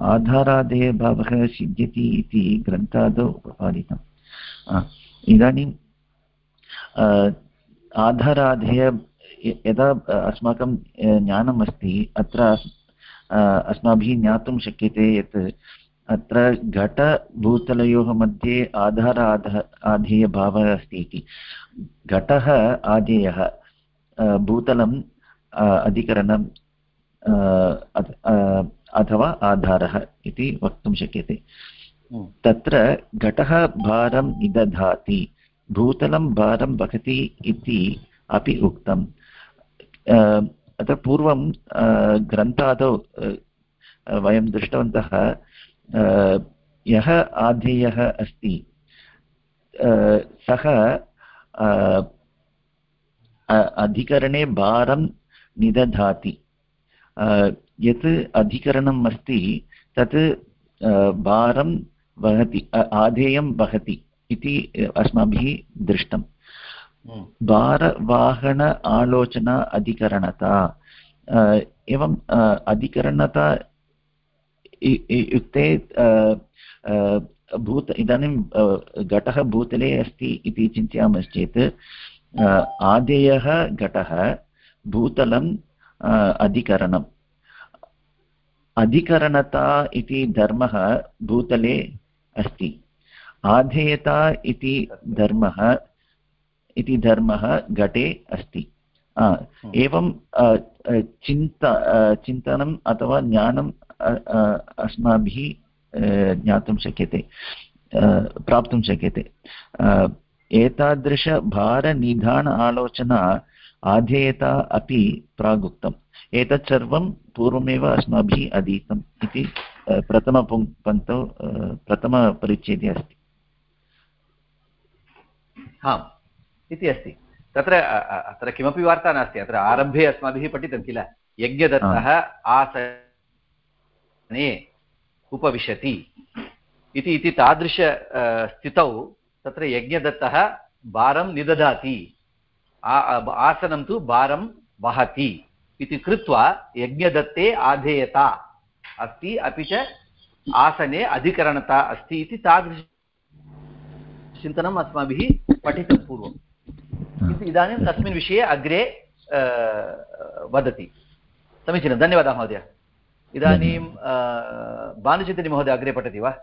आधारादेयभावः सिद्ध्यति इति ग्रन्थादौ उपपादितम् इदानीम् आधाराधेय यदा अस्माकं ज्ञानम् अस्ति अत्र अस्माभिः ज्ञातुं शक्यते यत् अत्र घटभूतलयोः मध्ये आधार आध आधेयभावः अस्ति इति। घटः आधेयः भूतलम् अधिकरणम् अथवा आधारः इति वक्तुं शक्यते। हम्म। तत्र घटः भारं निदधाति भूतलं भारं वहति इति अपि उक्तम्। अतः पूर्वं ग्रन्थादौ वयं दृष्टवन्तः यः आधेयः अस्ति सः अधिकरणे भारं निदधाति यत् अधिकरणम् अस्ति, तत् भारं वहति आधेयं वहति इति अस्माभिः दृष्टम्। भारवाहन आलोचना अधिकरणता। एवम् अधिकरणता इत्युक्ते भूत, इदानीं घटः भूतले अस्ति इति चिन्तयामश्चेत् आदेयः घटः भूतलम् अधिकरणम्। अधिकरणता इति धर्मः भूतले अस्ति। आधेयता इति धर्मः इति धर्मः घटे अस्ति। एवं चिन्ता चिन्तनम् अथवा ज्ञानं अस्माभिः ज्ञातुं शक्यते प्राप्तुं शक्यते। एतादृशभारनिधान आलोचना आधेयता अपि प्रागुक्तम्। एतत् सर्वं पूर्वमेव अस्माभिः अधीतम् इति प्रथमपुङ् पङ्क्तौ प्रथमपरिच्छेदे अस्ति। आम् इति अस्ति। तत्र अत्र किमपि वार्ता नास्ति। अत्र आरम्भे अस्माभिः पठितं किल? यज्ञदत्तः आसने उपविशति। इति इति तादृश स्थितौ तत्र यज्ञदत्तः भारं निदधाति आसनं तु भारं वहति। इति कृत्वा यज्ञदत्ते आधेयता अस्ति। अपि च आसने अधिकरणता अस्ति इति तादृशचिन्तनम् अस्माभिः पठितं पूर्वं किन्तु इदानीं तस्मिन् विषये अग्रे वदति। समीचीनं। धन्यवादः महोदय। इदानीं भानुचिन्तनी महोदय अग्रे पठति वा?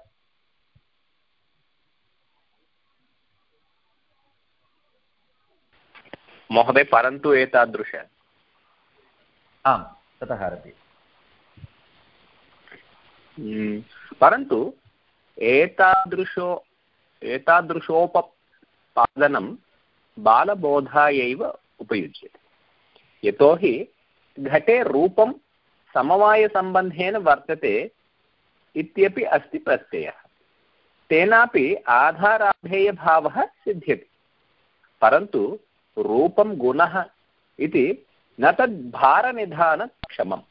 महोदय परन्तु एतादृश। आम् ततः आरभ्य। परन्तु एतादृशो एतादृशोपपादनं बालबोधायैव उपयुज्यते। यतोहि घटे रूपं समवायसम्बन्धेन वर्तते अस्ति प्रत्ययः। तेनापि आधाराधेयभावः सिद्ध्यति। परन्तु रूपं गुणः न तद् भारनिधानक्षमं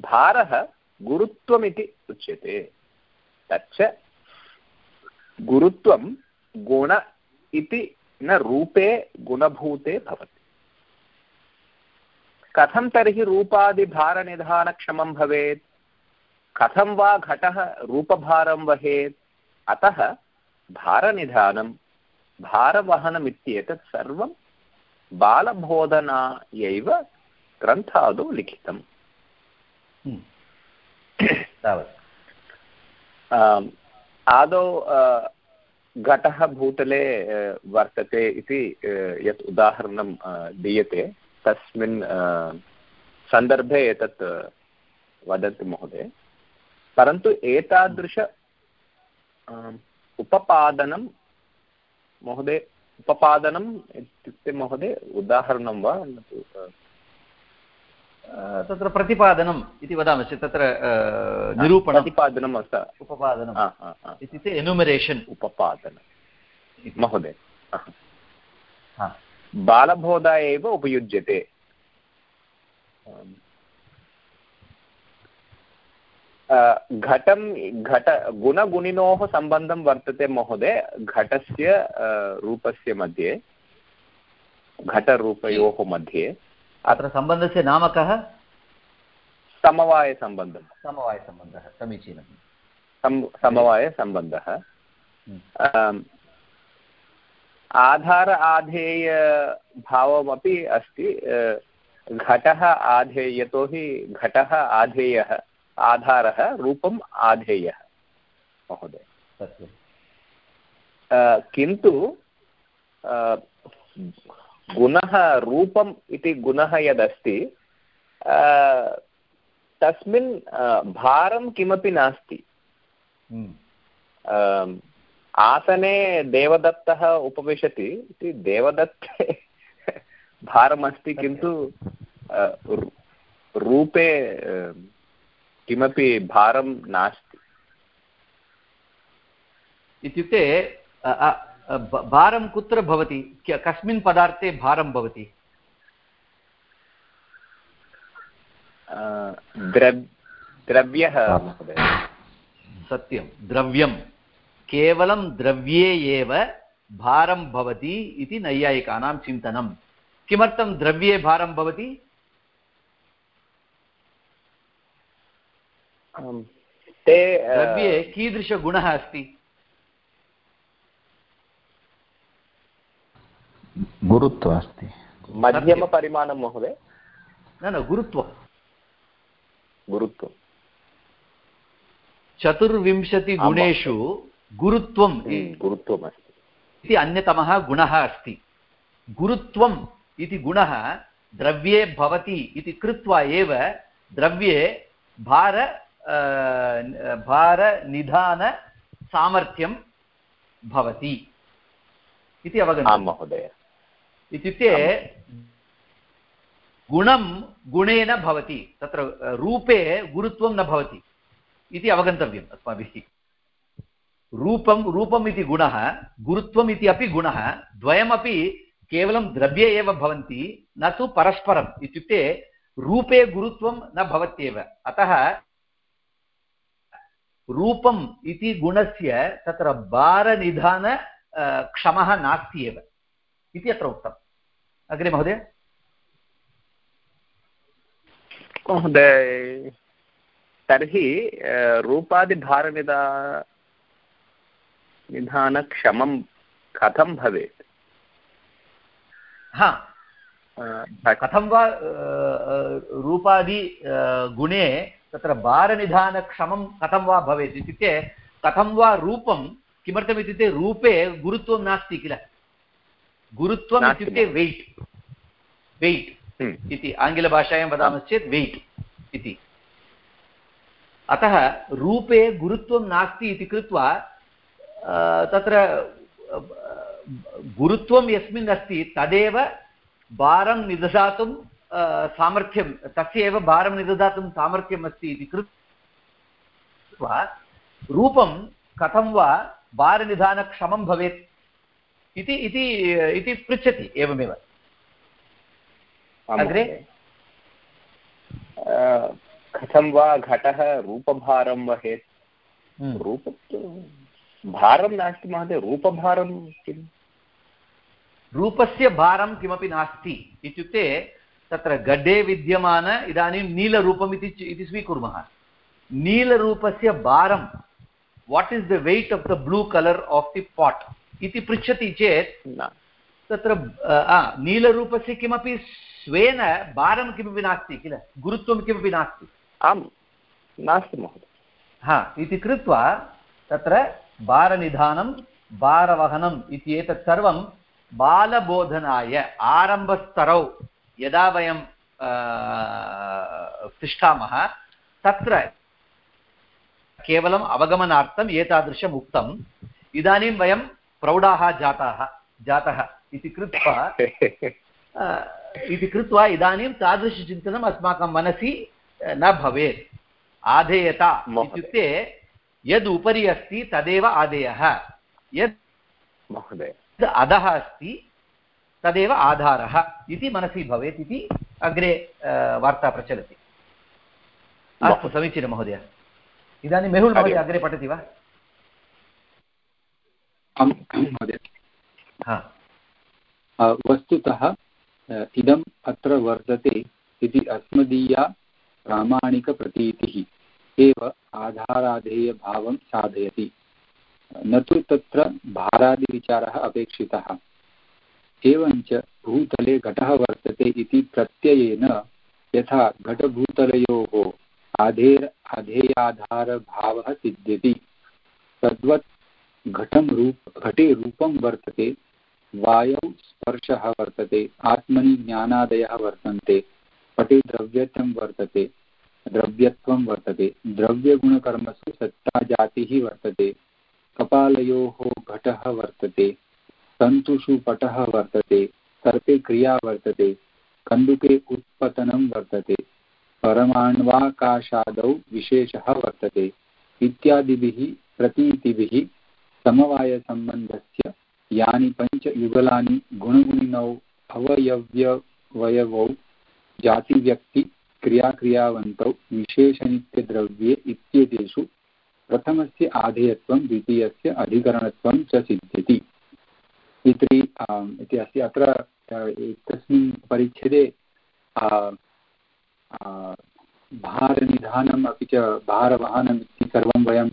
भारः गुरुत्वमिति उच्यते। तच्च गुरुत्वं गुण इति न रूपे गुणभूते भवति। कथं तर्हि रूपादिभारनिधानक्षमं भवेत्? कथं वा घटः रूपभारं वहेत्? अतः भारनिधानं भारवहनमित्येतत् सर्वं बालबोधनायैव ग्रन्थादौ लिखितम्। हम्म। तावत्। आदौ घटः भूतले वर्तते इति यत् उदाहरणं दीयते। तस्मिन् सन्दर्भे एतत् अ, महोदय। परन्तु एतादृश उपपादनं महोदय उपपादनम् इत्युक्ते महोदय उदाहरणं वा? तत्र प्रतिपादनम् इति वदामश्चेत् तत्र निरूपणं प्रतिपादनम् अस्ति। उपपादनम् इत्युक्ते एनुमरेशन् उपपादनं। महोदय। हा। बालबोधा एव उपयुज्यते। घटं घट गुणगुणिनोः सम्बन्धं वर्तते महोदय। घटस्य रूपस्य मध्ये घटरूपयोः मध्ये। अत्र सम्बन्धस्य नाम कः? समवायसम्बन्धं। समवायसम्बन्धः समीचीनं सम समवायसम्बन्धः। हम्म। आधार आधेयभावमपि अस्ति। घटः आधेय यतोहि घटः आधेयः आधारः रूपम् आधेयः महोदय। किन्तु गुणः रूपम् इति गुणः यदस्ति तस्मिन् भारं किमपि नास्ति हम्म। आसने देवदत्तः उपविशति इति देवदत्ते भारमस्ति किन्तु रूपे किमपि भारं नास्ति इत्युक्ते भारं कुत्र भवति? कस्मिन् पदार्थे भारं भवति? द्रव् द्रव्यः सत्यं द्रव्यं। केवलं द्रव्ये एव भारं भवति इति नैयायिकानां चिन्तनं किमर्थं द्रव्ये भारं भवति? ते द्रव्ये कीदृशगुणः अस्ति? गुरुत्व अस्ति मध्यमपरिमाणं महोदय। न न गुरुत्वं गुरुत्वं चतुर्विंशतिगुणेषु गुरुत्वम् हम्म, गुरुत्वमस्ति। इति अन्यतमः गुणः अस्ति। गुरुत्वम् इति गुणः द्रव्ये भवति इति कृत्वा एव द्रव्ये भार भारनिधानसामर्थ्यं भवति इति आं महोदय। इत्युक्ते गुणं गुणेन भवति तत्र रूपे गुरुत्वं न भवति इति अवगन्तव्यम् अस्माभिः। रूपं रूपम् इति गुणः गुरुत्वम् इति अपि गुणः द्वयमपि केवलं द्रव्ये एव भवन्ति न तु परस्परम् इत्युक्ते रूपे गुरुत्वं न भवत्येव। अतः रूपम् इति गुणस्य तत्र भारनिधान क्षमः नास्ति एव। इति अत्र उक्तम्। अग्रे महोदय। महोदय तर्हि रूपादिभारनिधा निधानक्षमं कथं भवेत्? हा। कथं वा रूपादि गुणे तत्र भारनिधानक्षमं कथं वा भवेत् इत्युक्ते कथं वा रूपं किमर्थम् इत्युक्ते रूपे गुरुत्वं नास्ति किल? गुरुत्वम् इत्युक्ते। वेय्ट् वेय्ट् हम्म, इति आङ्ग्लभाषायां वदामश्चेत् वेय्ट् इति। अतः रूपे गुरुत्वं नास्ति इति कृत्वा तत्र गुरुत्वं यस्मिन् अस्ति तदेव भारं निदधातुं सामर्थ्यं तस्य एव भारं निदधातुं सामर्थ्यम् अस्ति इति कृत्वा रूपं कथं वा भारनिधानक्षमं भवेत् इति इति इति पृच्छति एवमेव। अग्रे? कथं वा घटः रूपभारं वहेत् हम्म। रूप भारं नास्ति महोदय रूपभारं किम्? रूपस्य भारं किमपि नास्ति इत्युक्ते तत्र गड्डे विद्यमान इदानीं नीलरूपम् इति इति स्वीकुर्मः। नीलरूपस्य भारं what is the weight of the blue colour of the pot इति पृच्छति चेत् तत्र नीलरूपस्य किमपि स्वेन भारं किमपि नास्ति किल? गुरुत्वं किमपि नास्ति? आम् नास्ति महोदय। हा इति कृत्वा तत्र भारनिधानं भारवहनम् इति एतत् सर्वं बालबोधनाय आरम्भस्तरौ यदा वयं तिष्ठामः तत्र केवलम् अवगमनार्थम् एतादृशम् उक्तम्। इदानीं वयं प्रौढाः जाताः जातः इति कृत्वा इति कृत्वा इदानीं तादृशचिन्तनम् अस्माकं मनसि न भवेत्। आधेयता इत्युक्ते यद् उपरि अस्ति तदेव आदेयः यद् महोदय। अधः अस्ति तदेव आधारः इति मनसि भवेत् इति अग्रे वार्ता प्रचलति। अस्तु समीचीनं महोदय। इदानीं मेहुल् महोदय अग्रे पठति वा? महोदय। वस्तुतः इदम् अत्र वर्तते इति अस्मदीया प्रामाणिकप्रतीतिः एव आधाराधेयभावं साधयति। न तु तत्र भारादिविचारः अपेक्षितः। एवञ्च भूतले घटः वर्तते इति प्रत्ययेन यथा घटभूतलयोः आधेर् अधेयाधारभावः सिद्ध्यति। तद्वत् घटं रूप, घटे रूपं वर्तते, वायौ स्पर्शः वर्तते, आत्मनि ज्ञानादयः वर्तन्ते, पटे द्रव्यत्वं वर्तते द्रव्यत्वं वर्तते, द्रव्यगुणकर्मसु सत्ताजातिः वर्तते, कपालयोः घटः वर्तते, तन्तुषु पटः वर्तते, सर्पे क्रिया वर्तते, कन्दुके उत्पतनं वर्तते, परमाण्वाकाशादौ विशेषः वर्तते, इत्यादिभिः, प्रतीतिभिः समवायसम्बन्धस्य यानि पञ्चयुगलानि गुणगुणिनौ, अवयव्यवयवौ जातिव्यक्तिक्रियाक्रियावन्तौ विशेषनित्यद्रव्ये इत्येतेषु प्रथमस्य आधेयत्वं, द्वितीयस्य अधिकरणत्वं च सिद्ध्यति। इति इति अस्ति अत्र एकस्मिन् परिच्छेदे भारनिधानम् अपि च भारवहनम् इति सर्वं वयं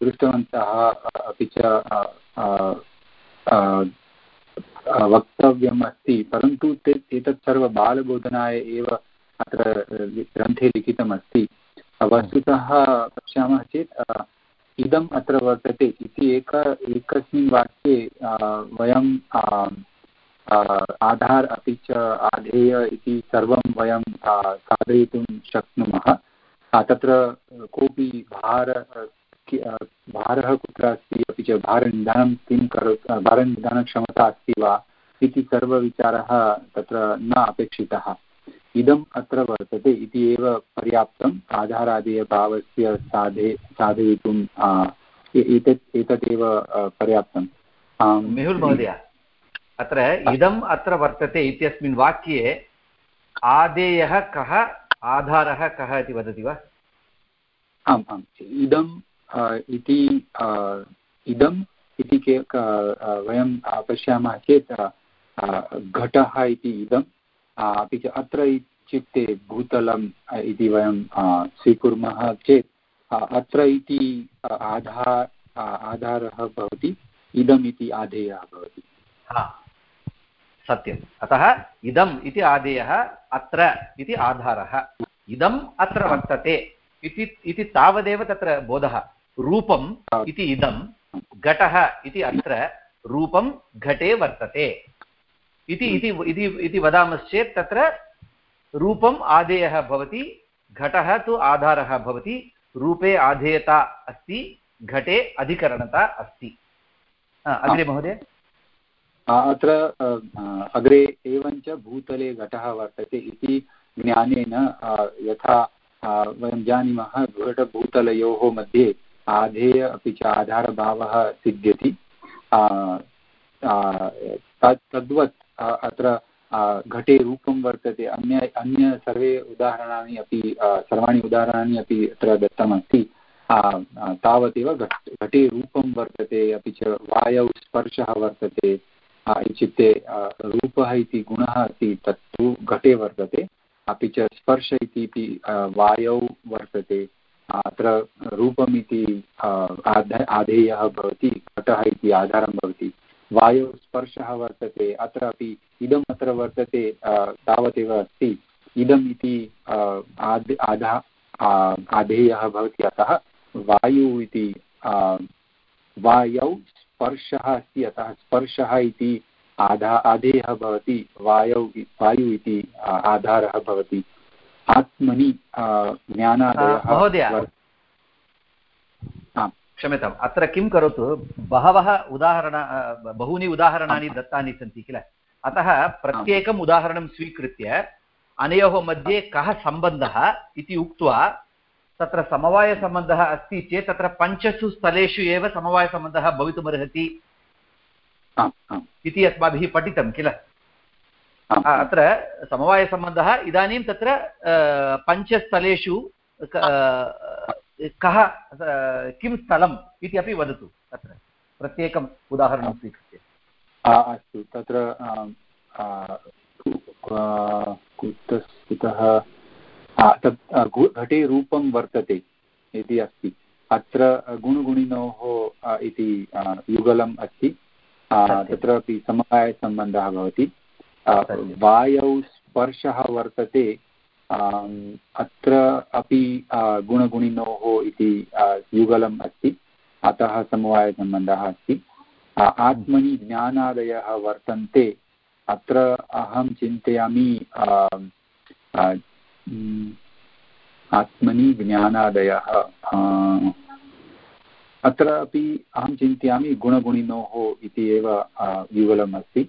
दृष्टवन्तः अपि च वक्तव्यम् अस्ति, परन्तु ते, एतत् सर्वं बालबोधनाय एव अत्र ग्रन्थे लिखितमस्ति वस्तुतः पश्यामः चेत् इदम् अत्र वर्तते इति एक, एकस्मिन् वाक्ये वयं आधार अपि च आधेय इति सर्वं वयं साधयितुं शक्नुमः। तत्र कोऽपि भार भारः कुत्र अस्ति अपि च भारनिधानं किं करो भारनिधानक्षमता अस्ति वा इति सर्वविचारः तत्र न अपेक्षितः। इदम् अत्र वर्तते इति एव पर्याप्तम् आधारादेयभावस्य साधे साधयितुम् एतत् एतदेव पर्याप्तं मेहुल् महोदय अत्र इदम् अत्र वर्तते इत्यस्मिन् वाक्ये आदेयः कः आधारः कः इति वदति वा? आम् आम्। इदम् इति इदम् इति के वयं पश्यामः चेत् घटः इति इदम्। अपि च अत्र इत्युक्ते भूतलम् इति वयं स्वीकुर्मः चेत् अत्र इति आधार आधारः भवति, इदम् इति आधेयः भवति। सत्यम्। अतः इदम् इति आदेयः अत्र इति आधारः। इदम् अत्र वर्तते। इति तावदेव तत्र बोधः। रूपम् इति इदं घटः इति अत्र रूपं घटे वर्तते। इति इति इति वदामश्चेत् तत्र रूपम् आदेयः भवति घटः तु आधारः भवति रूपे आधेयता अस्ति घटे अधिकरणता अस्ति। अग्रे महोदय। अत्र अग्रे एवञ्च भूतले घटः वर्तते इति ज्ञानेन यथा वयं जानीमः घटभूतलयोः मध्ये आधेय अपि च आधारभावः सिद्ध्यति। तद्वत् अत्र घटे रूपं वर्तते। अन्य अन्य सर्वे उदाहरणानि अपि सर्वाणि उदाहरणानि अपि अत्र दत्तमस्ति। तावदेव घटे रूपं वर्तते, अपि च वायौ स्पर्शः वर्तते। इत्युक्ते रूपः इति गुणः अस्ति, तत्तु घटे वर्तते। अपि च स्पर्श इति वायौ वर्तते। अत्र रूपम् इति आधेयः भवति, घटः इति आधारं भवति। वायौ स्पर्शः वर्तते, अत्र अपि इदम् अत्र वर्तते तावदेव अस्ति। इदम् इति आधा आधेयः भवति। अतः वायु इति वायौ स्पर्शः अस्ति। अतः स्पर्शः इति आधा, आधेयः भवति, वायौ वायु इति आधारः भवति। आत्मनि ज्ञानादयः महोदय। क्षम्यताम्। अत्र किं करोतु बहवः उदाहरण बहूनि उदाहरणानि दत्तानि सन्ति किल? अतः प्रत्येकम् उदाहरणं स्वीकृत्य अनयोः मध्ये कः सम्बन्धः इति उक्त्वा तत्र समवायसम्बन्धः अस्ति चेत् तत्र पञ्चसु स्थलेषु एव समवायसम्बन्धः भवितुमर्हति इति अस्माभिः पठितं किल? अत्र समवायसम्बन्धः इदानीं तत्र पञ्चस्थलेषु कः किं स्थलम् इति अपि वदतु तत्र प्रत्येकम् उदाहरणं स्वीकृत्य। अस्तु तत्र कुतः तत् घटे रूपं वर्तते इति अस्ति। अत्र गुणगुणिनोः इति युगलम् अस्ति। तत्रापि समवायसम्बन्धः भवति। वायौ स्पर्शः वर्तते अत्र अपि गुणगुणिनोः इति युगलम् अस्ति अतः समवायसम्बन्धः अस्ति। आत्मनि ज्ञानादयः वर्तन्ते अत्र अहं चिन्तयामि आत्मनि ज्ञानादयः अत्र अपि अहं चिन्तयामि गुणगुणिनोः इति एव युगलम् अस्ति।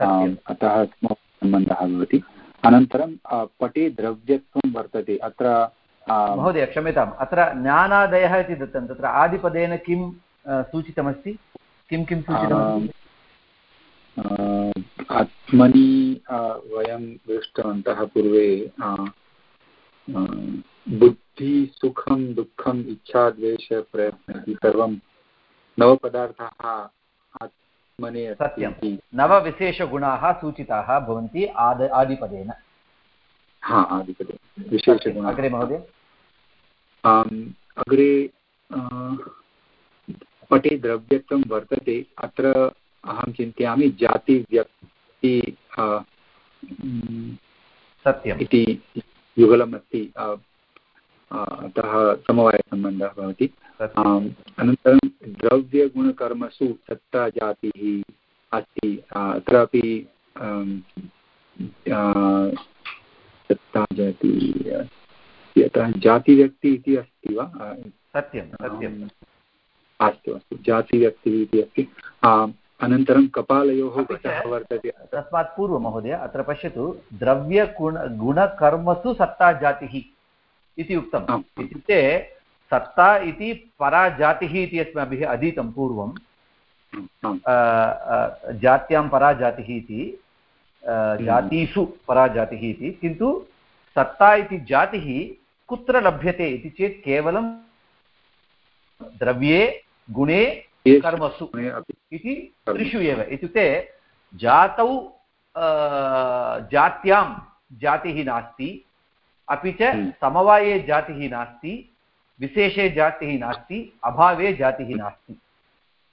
अतः सम्बन्धः भवति। अनन्तरं पटे द्रव्यत्वं वर्तते। अत्र महोदय क्षम्यताम्। अत्र ज्ञानादयः इति दत्तं तत्र आदिपदेन किं सूचितमस्ति? किं किं सूचितमस्ति? आत्मनि वयं दृष्टवन्तः पूर्वे बुद्धि सुखं दुःखम् इच्छा द्वेष प्रयत्न इति सर्वं नवपदार्थाः आत्मने सत्यं। नवविशेषगुणाः सूचिताः भवन्ति आद आदिपदेन। हा आदिपदे। विशेषगुणाः। अग्रे महोदय। अग्रे पटे द्रव्यत्वं वर्तते। अत्र अहं चिन्तयामि जातिव्यक्ति सत्यम्। इति युगलम् अस्ति। अतः समवायसम्बन्धः भवति। अनन्तरं द्रव्यगुणकर्मसु सत्ताजातिः अस्ति। अत्रापि सत्ताजाति यतः जातिव्यक्ति इति अस्ति वा? सत्यं सत्यम् अस्तु अस्तु। जातिव्यक्तिः इति अस्ति। अनन्तरं कपालयोः घटः वर्तते। तस्मात् पूर्वं महोदय अत्र पश्यतु द्रव्यगुण गुणकर्मसु सत्ता जातिः इति उक्तम्। इत्युक्ते सत्ता इति पराजातिः इति अस्माभिः अधीतं पूर्वं। जात्यां पराजातिः इति जातीषु पराजातिः इति। किन्तु सत्ता इति जातिः कुत्र लभ्यते इति चेत् केवलं द्रव्ये गुणे कर्मसु इति त्रिषु एव। इत्युक्ते जातौ जात्यां जातिः नास्ति अपि च समवाये जातिः नास्ति विशेषे जातिः नास्ति अभावे जातिः नास्ति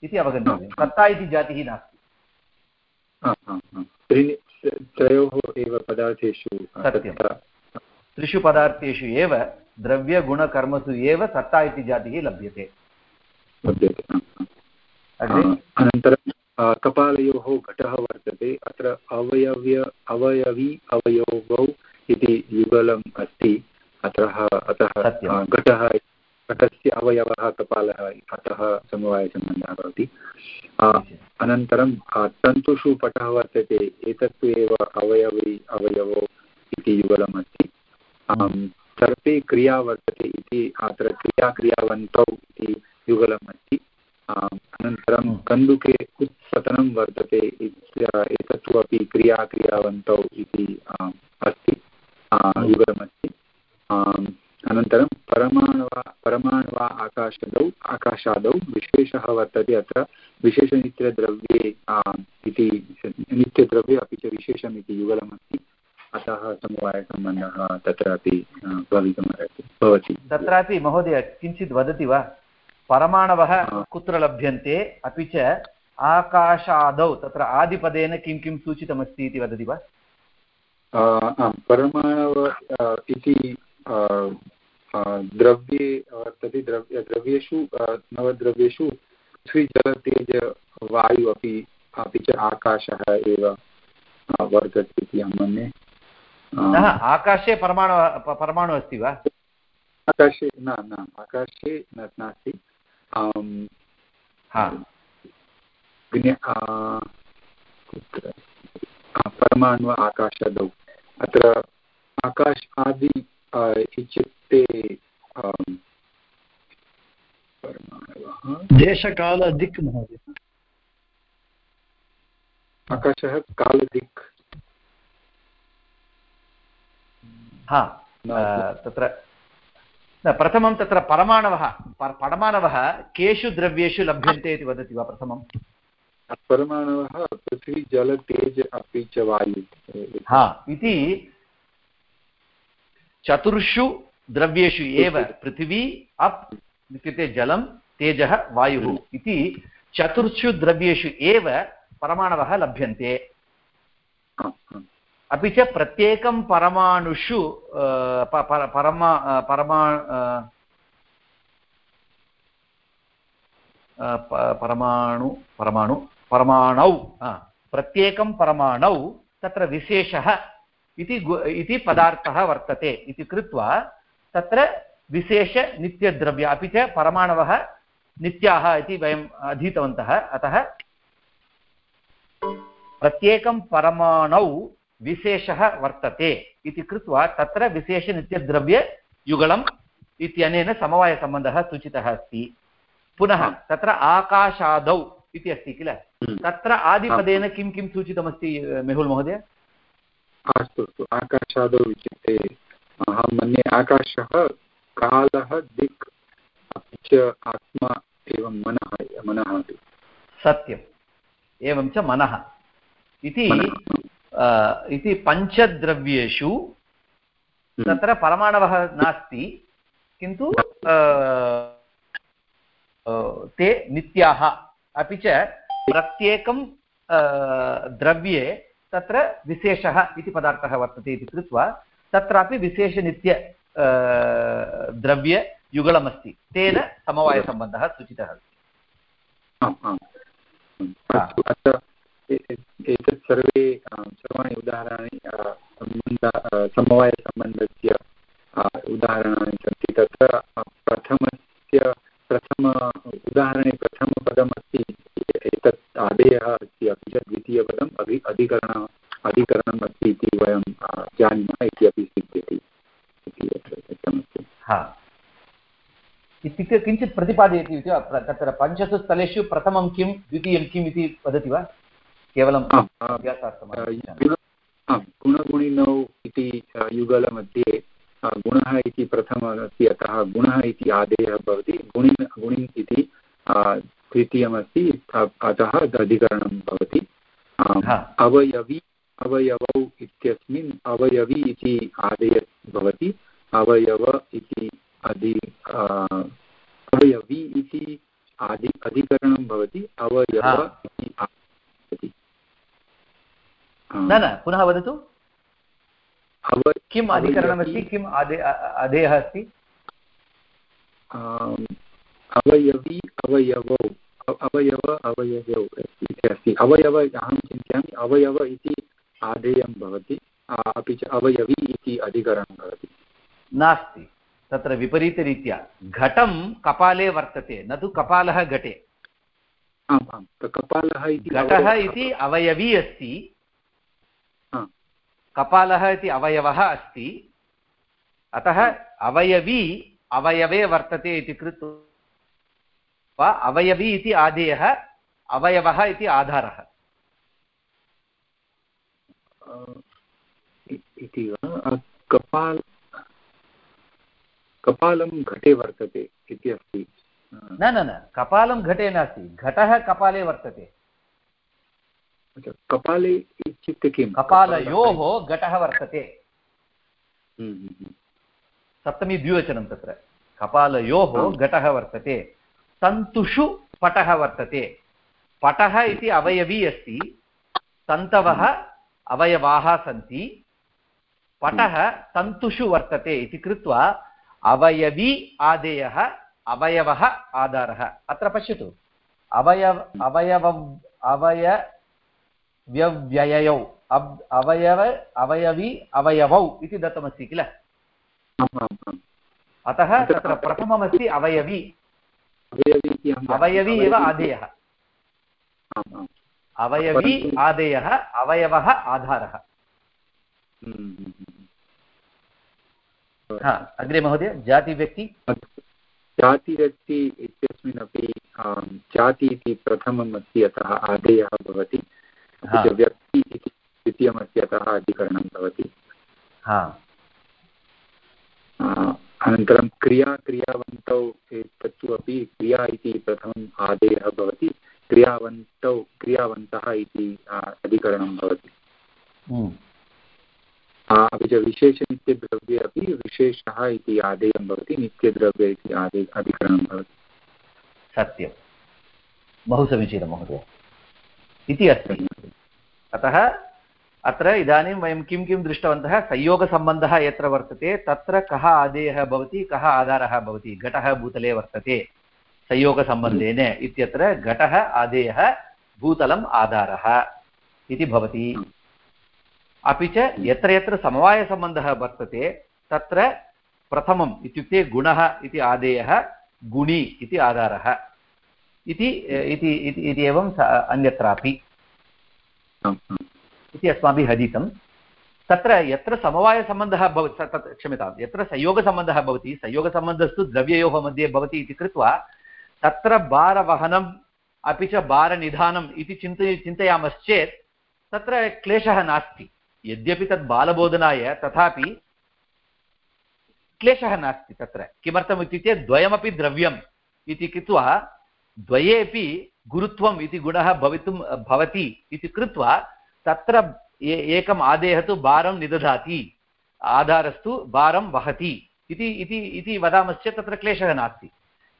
इति अवगन्तव्यं सत्ता इति जातिः नास्ति। त्रयोः एव पदार्थेषु सत्यं त्रिषु पदार्थेषु एव द्रव्यगुणकर्मसु एव सत्ता इति जातिः लभ्यते। लभ्यते अनन्तरं कपालयोः घटः वर्तते। अत्र अवयव्य अवयवी अवयवौ इति युगलम् अस्ति। अतः अतः घटः घटस्य अवयवः कपालः अतः समवायसम्बन्धः भवति। अनन्तरं तन्तुषु पटः वर्तते। एतत्तु एव अवयवी अवयवौ इति युगलम् अस्ति। सर्पे क्रिया वर्तते इति अत्र क्रियाक्रियावन्तौ इति युगलम् अस्ति। अनन्तरं कन्दुके उत्पतनं वर्तते। एतत्तु अपि क्रियाक्रियावन्तौ इति युगलमस्ति अनन्तरं परमाणवा परमाणवा आकाशदौ आकाशादौ विशेषः वर्तते अत्र। विशेषनित्यद्रव्ये इति नित्यद्रव्ये अपि च विशेषम् इति युगलमस्ति। अतः समवायसम्बन्धः तत्रापि भवितुमर्हति भवति। तत्रापि महोदय किञ्चित् वदति वा? परमाणवः कुत्र लभ्यन्ते? अपि च आकाशादौ तत्र आदिपदेन किं किं सूचितमस्ति इति वदति वा? परमाणव इति द्रव्ये वर्तते द्रव्य द्रव्येषु नवद्रव्येषु पृथ्वी जलतेज वायु अपि अपि च आकाशः एव वर्तते इति अहं मन्ये। आकाशे परमाणु परमाणु अस्ति वा? आकाशे न न आकाशे न नास्ति। परमाणु आकाशदौ। अत्र आकाश आदि इत्युक्ते देशकाल दिक् महोदय। आकाशः कालदिक्। हा तत्र न प्रथमं तत्र परमाणवः परमाणवः केषु द्रव्येषु लभ्यन्ते इति वदति वा प्रथमं परमाणवः पृथ्वी जल तेज अपि च वायु। हा इति चतुर्षु द्रव्येषु एव पृथिवी अप् इत्युक्ते जलं तेजः वायुः इति चतुर्षु द्रव्येषु एव परमाणवः लभ्यन्ते। अपि च प्रत्येकं परमाणुषु परमा परमा परमाणु परमाणु परमाणौ। प्रत्येकं परमाणौ तत्र विशेषः इति इति पदार्थः वर्तते इति कृत्वा तत्र विशेषनित्यद्रव्य अपि च परमाणवः नित्याः इति वयम् अधीतवन्तः। अतः प्रत्येकं परमाणौ विशेषः वर्तते इति कृत्वा तत्र विशेषनित्यद्रव्ययुगलम् इत्यनेन समवायसम्बन्धः सूचितः अस्ति। पुनः तत्र आकाशादौ इति अस्ति किल? तत्र आदिपदेन किं किं सूचितमस्ति मेहुल् महोदय? अस्तु अस्तु। आकाशादौ इत्युक्ते अहं मन्ये आकाशः कालः दिक् अपि च आत्मा एवं मनः मनः अपि। सत्यम्। एवं च मनः। इति इति पञ्चद्रव्येषु तत्र परमाणवः नास्ति किन्तु ते नित्याः अपि च प्रत्येकं द्रव्ये तत्र विशेषः इति पदार्थः वर्तते इति कृत्वा तत्रापि विशेषनित्य द्रव्ययुगलमस्ति तेन समवायसम्बन्धः सूचितः एतत् सर्वे सर्वाणि उदाहरणानि सम्बन्ध समवायसम्बन्धस्य उदाहरणानि सन्ति। तत्र प्रथमस्य प्रथम उदाहरणे प्रथमपदमस्ति। एतत् आदेयः अस्ति अपि च द्वितीयपदम् अभि अधिकरण अधिकरणम् अस्ति इति वयं जानीमः इति अपि सिद्ध्यति इति अत्र दत्तमस्ति हा। इत्युक्ते किञ्चित् प्रतिपादयति इति तत्र पञ्चसु स्थलेषु प्रथमं किं द्वितीयं किम् इति वदति वा? केवलं गुणगुणिनौ इति युगलमध्ये गुणः इति प्रथमः अस्ति अतः गुणः इति आदेयः भवति। गुणिन् गुणिन् इति तृतीयमस्ति अतः अधिकरणं भवति। अवयवि अवयवौ इत्यस्मिन् अवयवि इति आदेय भवति। अवयव इति अधि अवयवि इति आदि अधिकरणं भवति। अवयव इति भवति न न पुनः वदतु। किम् अधिकरणमस्ति किम् आदे आदेयः अस्ति? अवयवी अवयवौ अवयव अवयवौ इति अस्ति। अवयव अहं चिन्तयामि अवयव इति आदेयं भवति अपि च अवयवी इति अधिकरणं भवति। नास्ति। तत्र विपरीतरीत्या घटं कपाले वर्तते न तु कपालः घटे। आम् आम् कपालः इति घटः इति अवयवी अस्ति। कपालः इति अवयवः अस्ति। अतः अवयवी अवयवे वर्तते इति कृत्वा अवयवी इति आदेयः अवयवः इति आधारः। इति वा? कपाल कपालं घटे वर्तते इति अस्ति न न न कपालं घटे नास्ति घटः कपाले वर्तते। कपाले इत्युक्ते किं? कपालयोः घटः वर्तते। हम्म, सप्तमी द्विवचनं तत्र। कपालयोः घटः वर्तते। तन्तुषु पटः वर्तते। पटः इति अवयवी अस्ति तन्तवः अवयवाः सन्ति पटः तन्तुषु वर्तते इति कृत्वा अवयवी आदेयः अवयवः आधारः। अत्र पश्यतु। अवयव अवयव अवयव्यव्ययौ अब् अवयव अवयवी अवयवौ इति दत्तमस्ति किल? अतः तत्र प्रथममस्ति अवयवी। अवयवी इति अवयवी एव आदेयः। अवयवी आदेयः अवयवः आधारः। हम्म, हम्म, हम्म। हा अग्रे महोदय जातिव्यक्ति? जातिव्यक्ति इत्यस्मिन् अपि जाति इति प्रथमम् अस्ति अतः आदेयः भवति। व्यक्ति इति द्वितीयमस्ति अतः अधिकरणं भवति। हा। अनन्तरं क्रिया क्रियावन्तौ तत्तु अपि क्रिया इति प्रथमम् आदेयः भवति। क्रियावन्तौ क्रियावन्तः इति अधिकरणं भवति। अपि च विशेषनित्यद्रव्ये अपि विशेषः इति आदेयं भवति। नित्यद्रव्ये इति आदे अधिकरणं भवति। सत्यं बहु समीचीनं महोदय। इति अस्ति। अतः अत्र इदानीं वयं किं किं दृष्टवन्तः? संयोगसम्बन्धः यत्र वर्तते, तत्र कः आदेयः भवति, कः आधारः भवति? घटः भूतले वर्तते संयोगसम्बन्धेन इत्यत्र घटः आदेयः भूतलम् आधारः इति भवति। अपि च यत्र यत्र समवायसम्बन्धः वर्तते, तत्र प्रथमम् इत्युक्ते गुणः इति आदेयः गुणि इति आधारः इति एवं अन्यत्रापि। इति अस्माभिः अधीतं तत्र यत्र समवायसम्बन्धः भवति तत् क्षम्यतां, यत्र संयोगसम्बन्धः भवति, संयोगसम्बन्धस्तु द्रव्ययोः मध्ये भवति इति कृत्वा, तत्र भारवहनम् अपि च भारनिधानम् इति चिन्तय, चिन्तयामश्चेत्, तत्र क्लेशः नास्ति। यद्यपि तद् बालबोधनाय, तथापि क्लेशः नास्ति तत्र। किमर्थम् इत्युक्ते, द्वयमपि द्रव्यम् इति कृत्वा द्वयेपि गुरुत्वम् इति गुणः भवितुं भवति इति कृत्वा तत्र एकम् आदेयः तु भारं निदधाति। आधारस्तु भारं वहति। इति इति इति वदामश्चेत् तत्र क्लेशः नास्ति।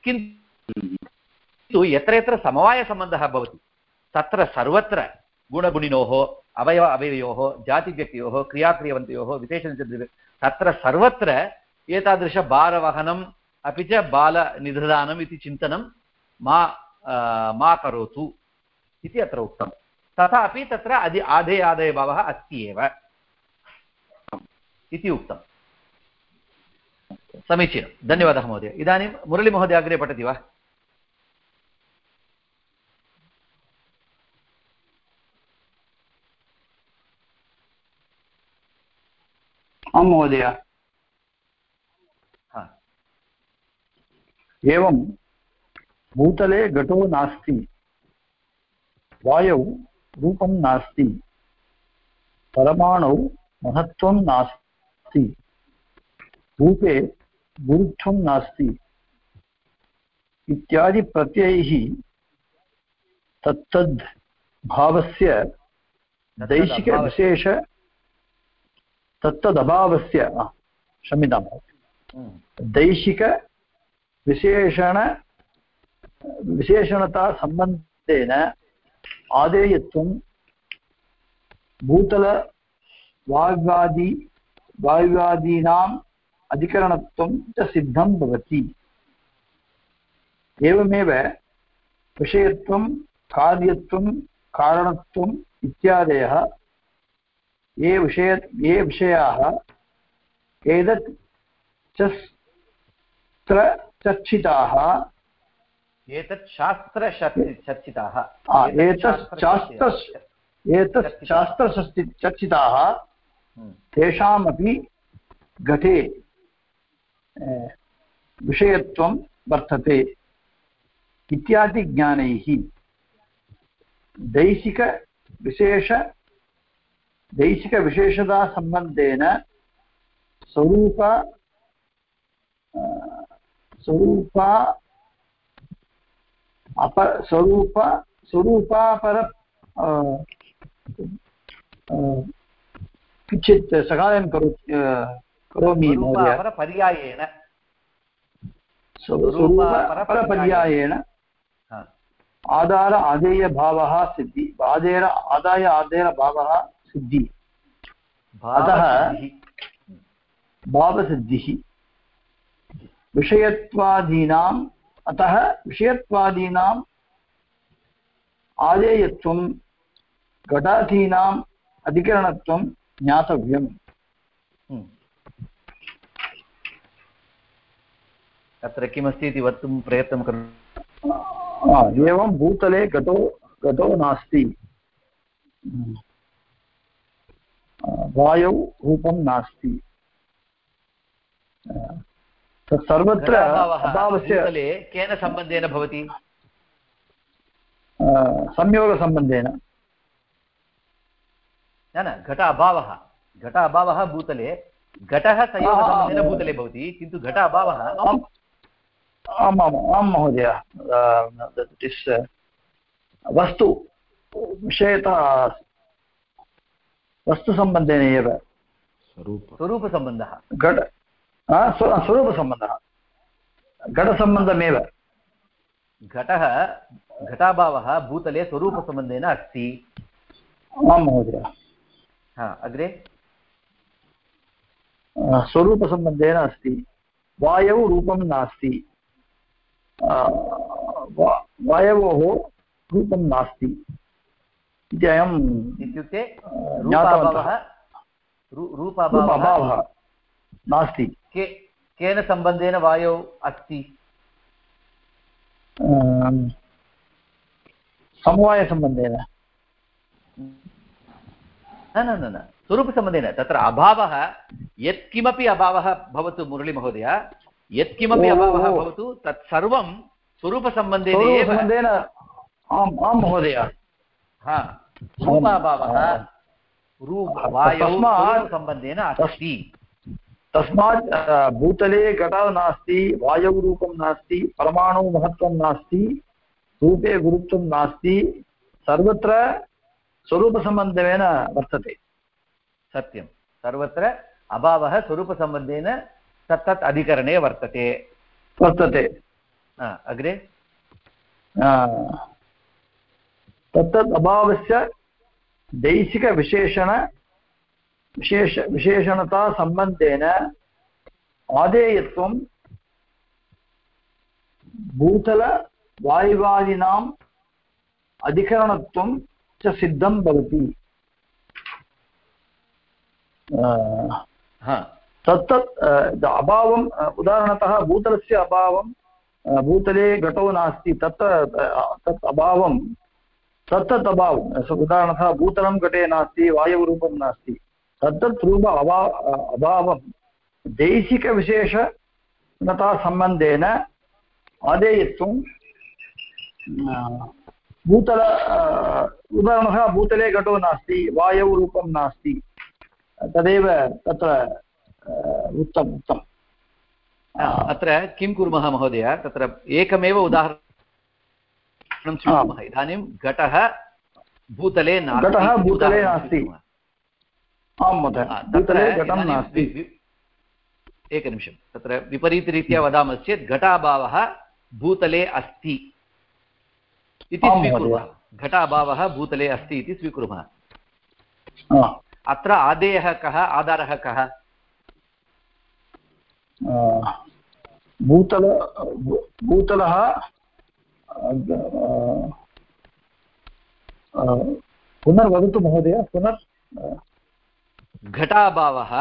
किन्तु यत्र यत्र समवायसम्बन्धः भवति। तत्र सर्वत्र गुणगुणिनोः, अवयव अवयवयोः, जातिव्यक्तयोः, क्रियाक्रियवन्तयोः विशेषणचन्द्र तत्र सर्वत्र एतादृशभारवहनम् अपि च बालनिधदानम् इति चिन्तनं मा मा करोतु इति अत्र उक्तं तथापि तत्र अधि आधे आदयभावः अस्ति एव। इति उक्तं। समीचीनं। धन्यवादः महोदय। इदानीं मुरळीमहोदय अग्रे पठति वा? आं महोदय। एवं भूतले घटो नास्ति। वायौ रूपं नास्ति। परमाणौ महत्त्वं नास्ति। रूपे गुरुत्वं नास्ति। इत्यादि प्रत्ययैः तत्तद् भावस्य दैशिकविशेष तत्तदभावस्य। क्षम्यतां। हम्म, दैशिकविशेषण विशेषणतासम्बन्धेन आदेयत्वं भूतलवायुवादि वायुवादीनाम् अधिकरणत्वं च सिद्धं भवति। एवमेव विषयत्वं, कार्यत्वं, कारणत्वम् इत्यादयः ये विषय, ये विषयाः एतत् त्र चर्चिताः एतत् शास्त्रचर्चिताः एतत् शास्त्र एतत् शास्त्रशस्ति चर्चिताः हम्म, तेषामपि घटे विषयत्वं वर्तते इत्यादिज्ञानैः। दैशिकविशेष दैशिकविशेषतासम्बन्धेन स्वरूप स्वरूपा अप स्वरूप स्वरूपापर किञ्चित् सहायं करो करोमि महोदय। स्वरूपापरपर्यायेण आधार आदेयभावः सिद्धि। आदेर आदाय आदेरभावः सिद्धि। भावसिद्धिः। भावसिद्धिः। विषयत्वादीनाम् अतः विषयत्वादीनाम् आदेयत्वं घटादीनाम् अधिकरणत्वं ज्ञातव्यम्। हम्म। अत्र किमस्ति इति वक्तुं प्रयत्नं करोतु आ, एवं भूतले घटो घटो नास्ति। वायौ रूपं नास्ति। सर्वत्र अभावस्य केन सम्बन्धेन भवति? संयोगसम्बन्धेन। न न घट अभावः घट अभावः भूतले घटः संयोगसम्बन्धेन भूतले भवति किन्तु घट अभावः आम् आं महोदय वस्तु विषयतः वस्तुसम्बन्धेन एव। स्वरूपसम्बन्धः। घट स्वरूपसम्बन्धः। घटसम्बन्धमेव। घटः घटाभावः भूतले स्वरूपसम्बन्धेन अस्ति। आं महोदय। हा अग्रे? स्वरूपसम्बन्धेन अस्ति। वायौ रूपं नास्ति। वायवोः रूपं नास्ति। इति अयं इत्युक्ते रूपाभावः। नास्ति। के केन सम्बन्धेन वायौ अस्ति? समवायसम्बन्धेन। न न न न स्वरूपसम्बन्धेन। तत्र अभावः यत्किमपि अभावः भवतु मुरळीमहोदय यत्किमपि अभावः भवतु तत् सर्वं स्वरूपसम्बन्धेन एव। आम् आं महोदय। हा रूपाभावः रू वायौ तस्मात्- अस्ति। तस्मात् भूतले घटः नास्ति वायौ रूपं नास्ति परमाणु महत्त्वं नास्ति रूपे गुरुत्वं नास्ति सर्वत्र स्वरूपसम्बन्धेन वर्तते। सत्यं। सर्वत्र अभावः स्वरूपसम्बन्धेन तत् तत् अधिकरणे वर्तते। वर्तते। अग्रे? तत्तत् अभावस्य दैशिकविशेषण विशेष विशेषणतासम्बन्धेन आदेयत्वं भूतलवायुवादिनाम् अधिकरणत्वं च सिद्धं भवति। तत्तत् अभावम् उदाहरणतः भूतलस्य अभावं भूतले घटो नास्ति तत्र अ, तत् अभावं तत्तत् अभावं उदाहरणतः भूतलं घटे नास्ति वायुरूपं नास्ति। तत्तत् रूप अभा अ, अभावं दैशिकविशेषणतासम्बन्धेन आदेयत्वं भूतल उदाहरणतः भूतले घटो नास्ति वायौ रूपं नास्ति तदेव तत्र उक्तम् उक्तम्। अत्र किं कुर्मः महोदय? तत्र एकमेव उदाहरणं स्वीकुर्मः। इदानीं घटः भूतले नास्ति। घटः भूतले उदाहरणं नास्ति। आं महोदय घटं नास्ति। एकनिमिषं। तत्र विपरीतरीत्या वदामः चेत् घटाभावः भूतले अस्ति इति स्वीकुर्मः। घटाभावः भूतले अस्ति इति स्वीकुर्मः। अत्र आदेयः कः आधारः कः? भूतल भूतलः पुनर्वदतु महोदय पुनर् घटाभावः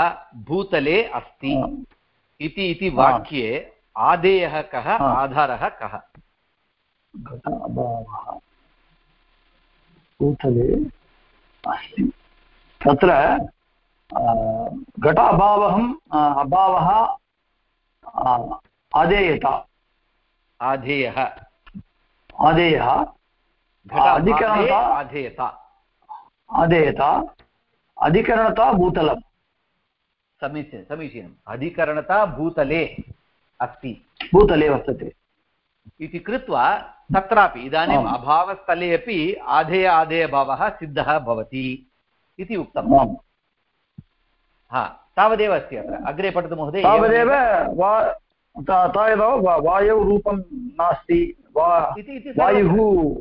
भूतले अस्ति इति इति वाक्ये आदेयः कः आधारः कः? घट अभावः भूतले अस्ति। तत्र घट अभावः अभावः आदेयता। आधेयः। आदेयः घटाभावे अधिकरणता आधेयता। आदेयता। अधिकरणता भूतलं समीचीनं समीचीनम्। अधिकरणता भूतले अस्ति। भूतले वर्तते। इति कृत्वा तत्रापि इदानीम् अभावस्थले अपि आधेय आधेयभावः सिद्धः भवति इति उक्तम्। आम्। हा तावदेव अस्ति अत्र। अग्रे पठतु महोदय तावदेव वा तावदेव वा- वायौ रूपं नास्ति वायुः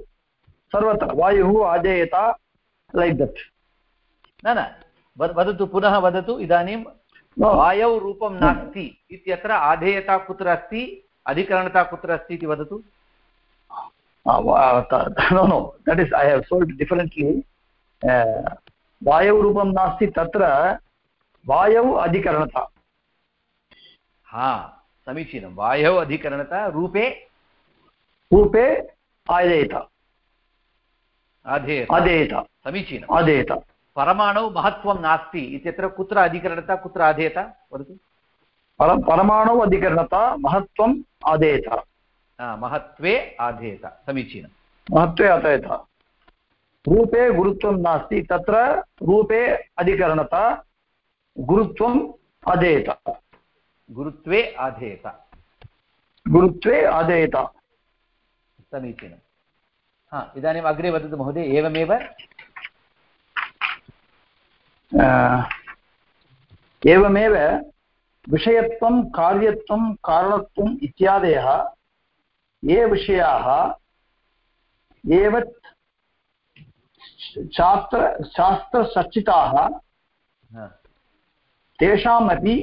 सर्वत्र। वायुः आदेयता लैक् दट् न न वद- वदतु पुनः वदतु इदानीं वायौ रूपं नास्ति इत्यत्र आधेयता कुत्र अस्ति अधिकरणता कुत्र अस्ति इति वदतु। No no that is I have solved differently वायौ रूपं नास्ति तत्र वायौ अधिकरणता। हा समीचीनं वायौ अधिकरणता रूपे रूपे आदेयत आधेयता। आदेयत समीचीनम् आदेयत परमाणौ महत्त्वं नास्ति इत्यत्र कुत्र अधिकरणता कुत्र आधेयता वदतु? पर परमाणु अधिकरणता महत्त्वम् आदेयत महत्त्वे आधेयता समीचीनं। महत्त्वे अतयत रूपे गुरुत्वं नास्ति तत्र रूपे अधिकरणता गुरुत्वम् अधेयत गुरुत्वे आधेयता। गुरुत्वे अधेयत समीचीनं। हा इदानीम् अग्रे वदतु महोदय एवमेव? एवमेव विषयत्वं कार्यत्वं कारणत्वम् इत्यादयः ये विषयाः एव शास्त्र शास्त्रचर्चिताः हा, तेषामपि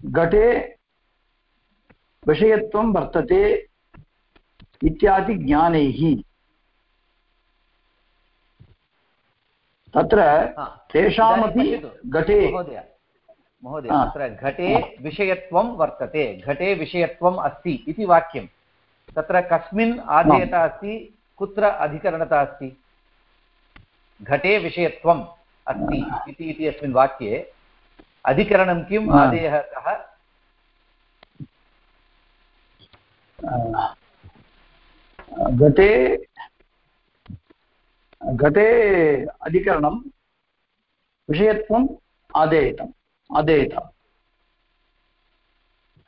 घटे विषयत्वं वर्तते इत्यादि तत्र तेषामपि घटे। महोदय। तत्र घटे विषयत्वं वर्तते घटे विषयत्वम् अस्ति इति वाक्यं। तत्र कस्मिन् आधेयता अस्ति कुत्र अधिकरणता अस्ति? घटे विषयत्वम् अस्ति इति इति अस्मिन् वाक्ये। अधिकरणं किम्? आदेयः कः घटे घटे अधिकरणं विषयत्वम् आदेयतम् आदेयत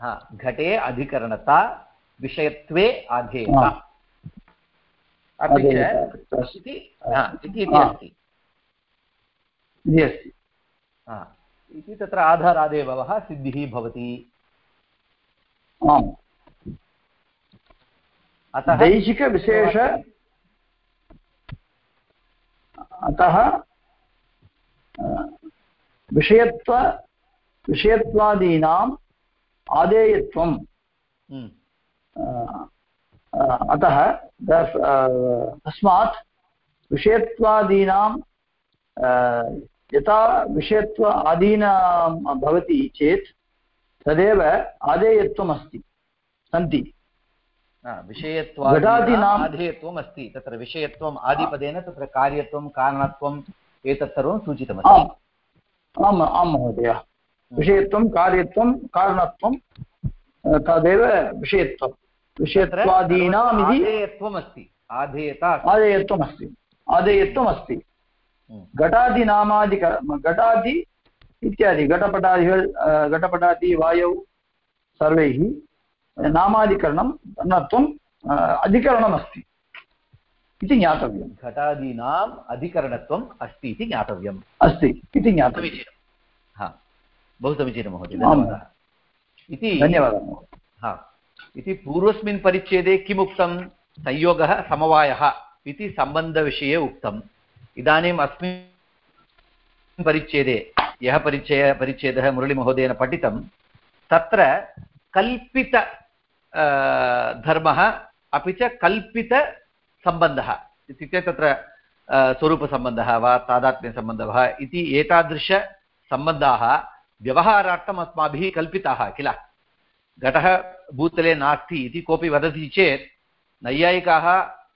हा घटे अधिकरणता विषयत्वे आधेयता। अपि च इति हा, हा। अस्ति। हा, तत्र आधारादेववः सिद्धिः भवति। आम्। अतः दैशिकविशेष अतः विषयत्व विषयत्वादीनाम् आदेयत्वं हम्म, अतः तस्मात् विषयत्वादीनां यथा विषयत्व आदीनां भवति चेत् तदेव आदेयत्वमस्ति सन्ति। विषयत्वादीनाम् घटादीनाम्- अस्ति तत्र विषयत्वम् आदिपदेन तत्र कार्यत्वं कारणत्वम् एतत् सर्वं सूचितमस्ति। आम्। आं महोदय। विषयत्वं कार्यत्वं कारणत्वं तदेव विषयत्वं। तत्र विषयत्वादीनामिति आधेयत्वम् अस्ति आधेयता अस्ति। आदेयत्वमस्ति आदेयत्वमस्ति हम्म, घटादिनामादिक घटादि इत्यादि घटपटादिகள் अ, घटपटादि वायौ सर्वैः नामाधिकरणं वर्णत्वम् अ, अधिकरणमस्ति इति ज्ञातव्यम्। घटादीनाम् अधिकरणत्वम् अस्ति इति ज्ञातव्यम्। अस्ति इति ज्ञातव्यम्। समीचीनं हा बहु समीचीनं महोदय। धन्यवादः। इति धन्यवादः हा इति पूर्वस्मिन् परिच्छेदे किम् उक्तं संयोगः समवायः इति सम्बन्धविषये उक्तम्। इदानीम् अस्मिन् परिच्छेदे यः परिचय परिच्छेदः मुरळीमहोदयेन पठितं तत्र कल्पित धर्मः अपि च कल्पितसम्बन्धः इत्युक्ते तत्र स्वरूपसम्बन्धः वा तादात्म्यसम्बन्धः वा इति एतादृशसम्बन्धाः व्यवहारार्थम् अस्माभिः कल्पिताः किल? घटः भूतले नास्ति इति कोऽपि वदति चेत् नैयायिकाः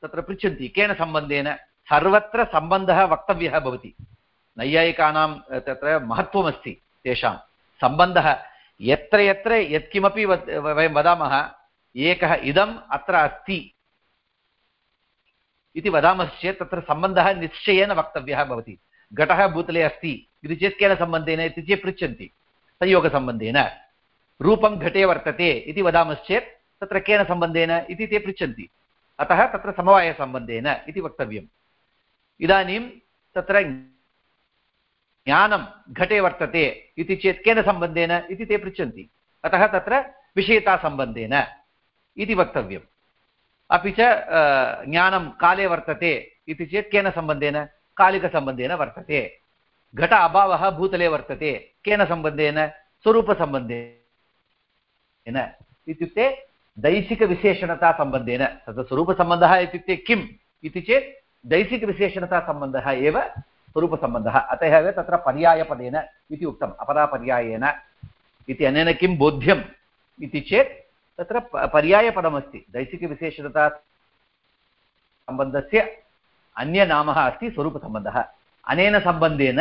तत्र पृच्छन्ति, केन सम्बन्धेन? सर्वत्र सम्बन्धः वक्तव्यः भवति। नैयायिकानां तत्र महत्त्वमस्ति तेषां। सम्बन्धः यत्र यत्र यत्किमपि वयं वदामः एकः इदम् अत्र अस्ति। इति वदामश्चेत् तत्र सम्बन्धः निश्चयेन वक्तव्यः भवति। घटः भूतले अस्ति। इति चेत् केन सम्बन्धेन? इति चेत् पृच्छन्ति। संयोगसम्बन्धेन। रूपं घटे वर्तते इति वदामश्चेत् तत्र केन सम्बन्धेन? इति ते पृच्छन्ति। अतः तत्र समवायसम्बन्धेन इति वक्तव्यम्। इदानीं तत्र ज्ञानं घटे वर्तते इति चेत् केन सम्बन्धेन? इति ते पृच्छन्ति। अतः तत्र विषयतासम्बन्धेन। इति वक्तव्यम्। अपि च ज्ञानं काले वर्तते इति चेत् केन सम्बन्धेन? कालिकसम्बन्धेन वर्तते। घट अभावः भूतले वर्तते, केन सम्बन्धेन? स्वरूपसम्बन्धेन। इत्युक्ते दैशिकविशेषणतासम्बन्धेन। तत्र स्वरूपसम्बन्धः इत्युक्ते किम् इति चेत् दैशिकविशेषणतासम्बन्धः एव स्वरूपसम्बन्धः। अतः एव तत्र पर्यायपदेन इति उक्तम् अपरापर्यायेन इति अनेन किं बोध्यम् इति चेत् तत्र पर्यायपदमस्ति। दैशिकविशेषणता सम्बन्धस्य अन्यनामः अस्ति, स्वरूपसम्बन्धः। अनेन सम्बन्धेन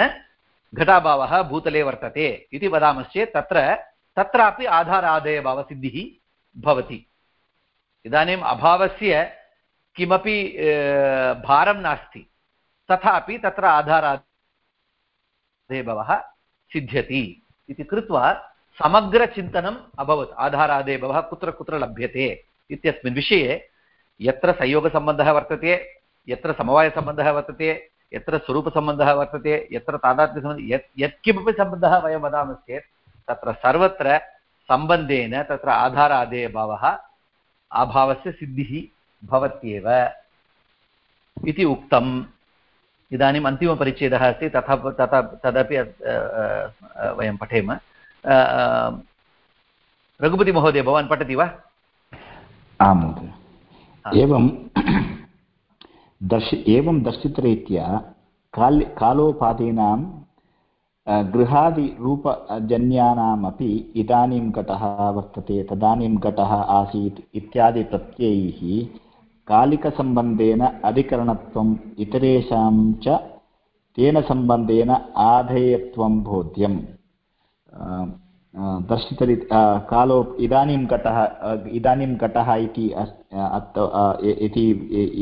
घटाभावः भूतले वर्तते इति वदामश्चेत् तत्र, तत्रापि आधारादयभावसिद्धिः भवति। इदानीम् अभावस्य किमपि भारं नास्ति। तथापि तत्र आधारादेभवः सिद्ध्यति इति कृत्वा समग्रचिन्तनम् अभवत् आधारादेभवः कुत्र कुत्र लभ्यते इत्यस्मिन् विषये यत्र संयोगसम्बन्धः वर्तते, यत्र समवायसम्बन्धः वर्तते, यत्र स्वरूपसम्बन्धः वर्तते, यत्र तादात्म्यसम्बन्धः, यत्, यत्किमपि सम्बन्धः वयं वदामश्चेत् तत्र सर्वत्र सम्बन्धेन, तत्र आधारादेयभावः अभावस्य सिद्धिः भवत्येव इति उक्तम्। इदानीम् अन्तिमपरिच्छेदः अस्ति, तथा तथा, तदपि वयं पठेम। रघुपतिमहोदय भवान् पठति वा आं महोदय एवं दर्शि एवं दर्शितरीत्या काल् कालोपाधीनां गृहादिरूपजन्यानामपि इदानीं घटः वर्तते तदानीं घटः आसीत् इत्यादि प्रत्ययैः कालिकसम्बन्धेन अधिकरणत्वम् इतरेषां च तेन सम्बन्धेन आधेयत्वं बोध्यम् दर्शितरी कालो इदानीं घटः इदानीं घटः इति इति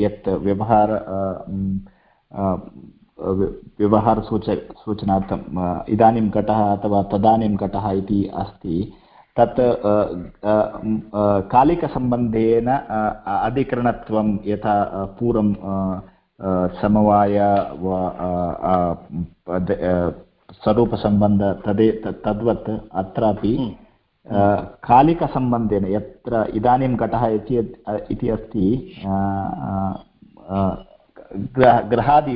यत् व्यवहार व्यवहारसूच सूचनार्थम् इदानीं घटः अथवा तदानीं घटः इति अस्ति, तत् कालिकसम्बन्धेन अधिकरणत्वं यथा पूर्वं समवाय स्वरूपसम्बन्ध तदे तद्वत् अत्रापि कालिकसम्बन्धेन यत्र इदानीं घटः इति अस्ति ग्रहादि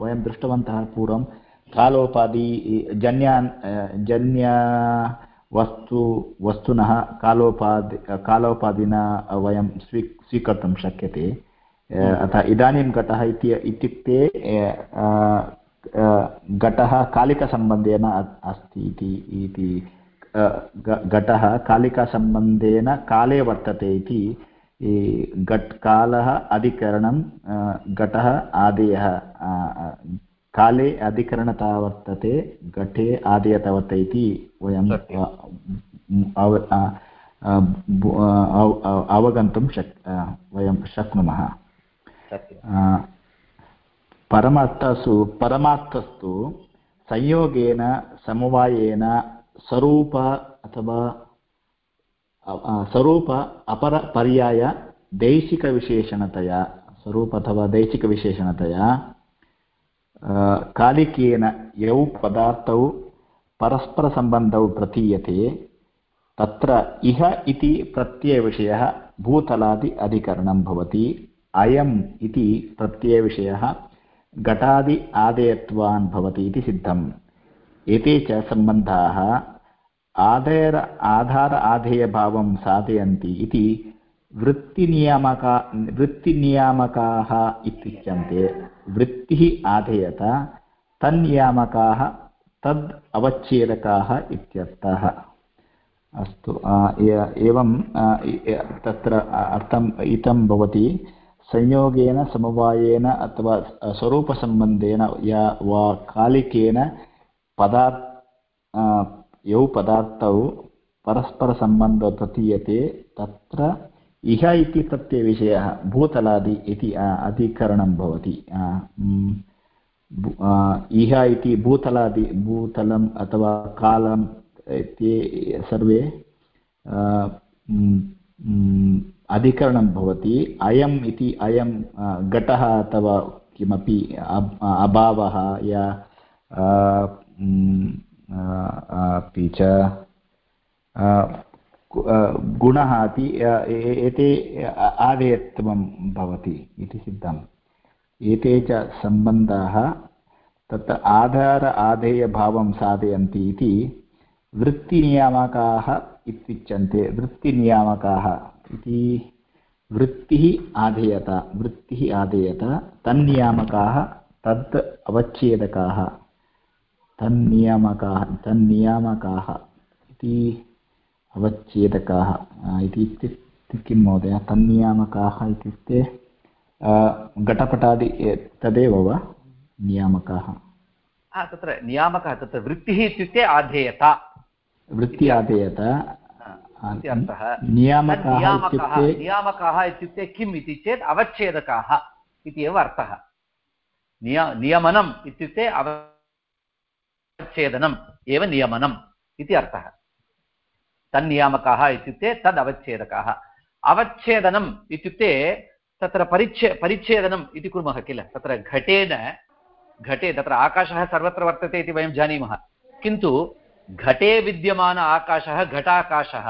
वयं दृष्टवन्तः पूर्वं कालोपादि जन्यान् जन्य वस्तु वस्तुनः कालोपादि कालोपादिना वयं स्वी स्वीकर्तुं शक्यते। अतः इदानीं घटः इति इत्युक्ते घटः कालिकसम्बन्धेन अस्ति इति घटः कालिकासम्बन्धेन काले वर्तते इति घट् कालः अधिकरणं घटः आदेयः काले अधिकरणता वर्तते घटे आदेयता वर्तते इति वयं अवगन्तुं शक् वयं शक्नुमः। परमार्थसु, परमार्थस्तु, संयोगेन, समवायेन, स्वरूप अथवा स्वरूप अपरपर्याय दैशिकविशेषणतया स्वरूप अथवा दैशिकविशेषणतया कालिकेन यौ पदार्थौ परस्परसम्बन्धौ प्रतीयते, तत्र इह इति प्रत्ययविषयः भूतलादि अधिकरणं भवति, अयम् इति प्रत्ययविषयः घटादि आदेयत्वान् भवति इति सिद्धम्। एते च सम्बन्धाः आधेर आधार आधेयभावं साधयन्ति इति वृत्तिनियामका, वृत्तिनियामकाः इत्युच्यन्ते। वृत्तिः आधेयता, तन्नियामकाः तद् अवच्छेदकाः इत्यर्थः। अस्तु एवं तत्र अर्थम्, इतं भवति। संयोगेन, समवायेन अथवा स्वरूपसम्बन्धेन या वा कालिकेन पदार् यौ पदार्थौ परस्परसम्बन्धो प्रतीयते तत्र इह इति प्रत्ययविषयः, भूतलादि इति अधिकरणं भवति इह इति भूतलादि, भूतलम् अथवा कालं ते सर्वे अधिकरणं भवति। अयम् इति अयं घटः अथवा किमपि अभावः या अपि च गुणः अपि एते आदेयत्वं भवति इति सिद्धम्। एते च सम्बन्धाः तत्र आधार आधेयभावं साधयन्ति इति वृत्तिनियामकाः इत्युच्यन्ते। वृत्तिनियामकाः इति वृत्तिः आधेयत वृत्तिः आधेयत तन्नियामकाः तत् अवच्छेदकाः तन्नियामकाः तन्नियामकाः इति अवच्छेदकाः इति किं महोदय? तन्नियामकाः इत्युक्ते घटपटादि तदेव वा? नियामकाः। तत्र नियामकः तत्र वृत्तिः इत्युक्ते आधेयता। वृत्ति आधेयत इति अर्थः। नियामकाः नियामकाः इत्युक्ते किम् इति चेत् अवच्छेदकाः इति एव अर्थः। निय नियमनम् इत्युक्ते अवच्छेदनम् एव नियमनम् इति अर्थः। तन्नियामकाः इत्युक्ते तद् अवच्छेदकाः। अवच्छेदनम् इत्युक्ते तत्र परिच्छे परिच्छेदनम् इति कुर्मः किल? तत्र घटेन घटे तत्र आकाशः सर्वत्र वर्तते इति वयं जानीमः। किन्तु घटे विद्यमान आकाशः घटाकाशः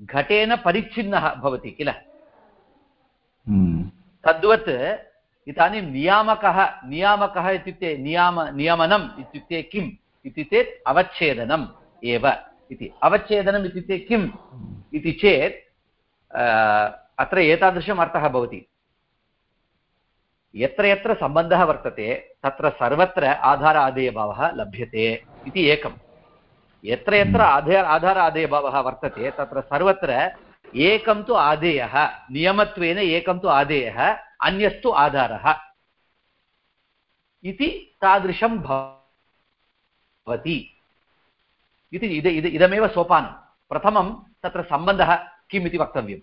घटेन परिच्छिन्नः भवति किल? हम्म, तद्वत् इदानीं नियामकः नियामकः इत्युक्ते नियाम नियमनम् इत्युक्ते किम्? इत्युक्ते अवच्छेदनम् एव इति। अवच्छेदनम् इत्युक्ते किम् इति चेत् अत्र एतादृशम् अर्थः भवति। यत्र यत्र सम्बन्धः वर्तते तत्र सर्वत्र आधार आदेयभावः लभ्यते इति एकम्। यत्र यत्र आधार आधार आदेयभावः वर्तते, तत्र सर्वत्र एकं तु आदेयः नियमत्वेन एकं तु आदेयः अन्यस्तु आधारः इति तादृशं भवति। इति इद इद इदमेव सोपानं। प्रथमं तत्र सम्बन्धः किम् इति वक्तव्यं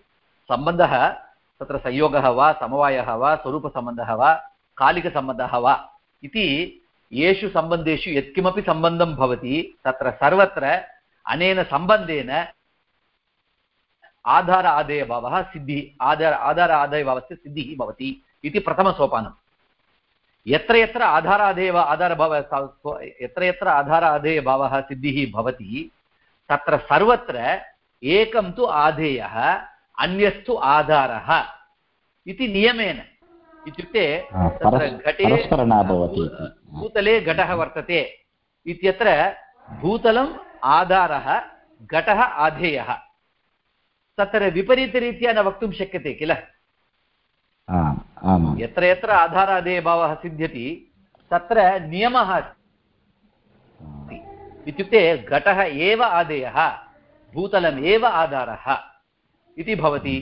सम्बन्धः तत्र संयोगः वा, समवायः वा, स्वरूपसम्बन्धः वा, कालिकसम्बन्धः वा इति येषु सम्बन्धेषु यत्किमपि सम्बन्धं भवति, तत्र सर्वत्र अनेन सम्बन्धेन आधार आदेयभावः सिद्धिः, आधार आधार आदायभावस्य सिद्धिः भवति इति प्रथमसोपानं। यत्र यत्र आधारादेव आधारभाव यत्र यत्र आधार आधेयभावः सिद्धिः भवति, तत्र सर्वत्र एकं तु आधेयः अन्यस्तु आधारः इति नियमेन इत्युक्ते तत्र घटे भूतले घटः वर्तते इत्यत्र भूतलम् आधारः घटः आधेयः। तत्र विपरीतरीत्या न वक्तुं शक्यते किल? यत्र यत्र आधारादेयभावः सिद्ध्यति तत्र नियमः अस्ति। इत्युक्ते घटः एव आदेयः भूतलम् एव आधारः इति भवति।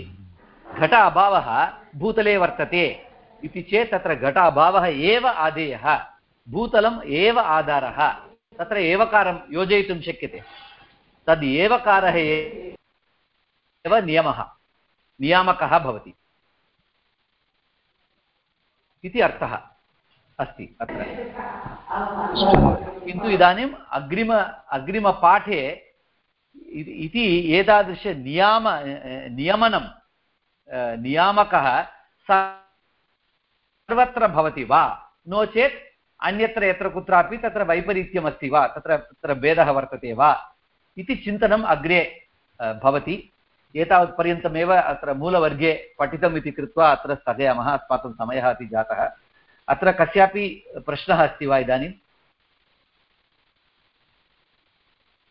घट अभावः भूतले वर्तते। इति चेत् तत्र घट अभावः एव आदेयः भूतलम् एव आधारः। तत्र एवकारं योजयितुं शक्यते। तद् एवकारः एव नियमः, नियामकः भवति। इति अर्थः अस्ति अत्र। किन्तु इदानीम् अग्रिम अग्रिमपाठे इति एतादृशनियाम नियमनं नियामकः सर्वत्र भवति वा? नो चेत् अन्यत्र यत्र कुत्रापि तत्र वैपरीत्यमस्ति वा? तत्र तत्र भेदः वर्तते वा? इति चिन्तनम् अग्रे भवति। एतावत्पर्यन्तमेव अत्र मूलवर्गे पठितम् इति कृत्वा अत्र स्थगयामः। अस्माकं समयः अपि जातः। अत्र कस्यापि प्रश्नः अस्ति वा इदानीं?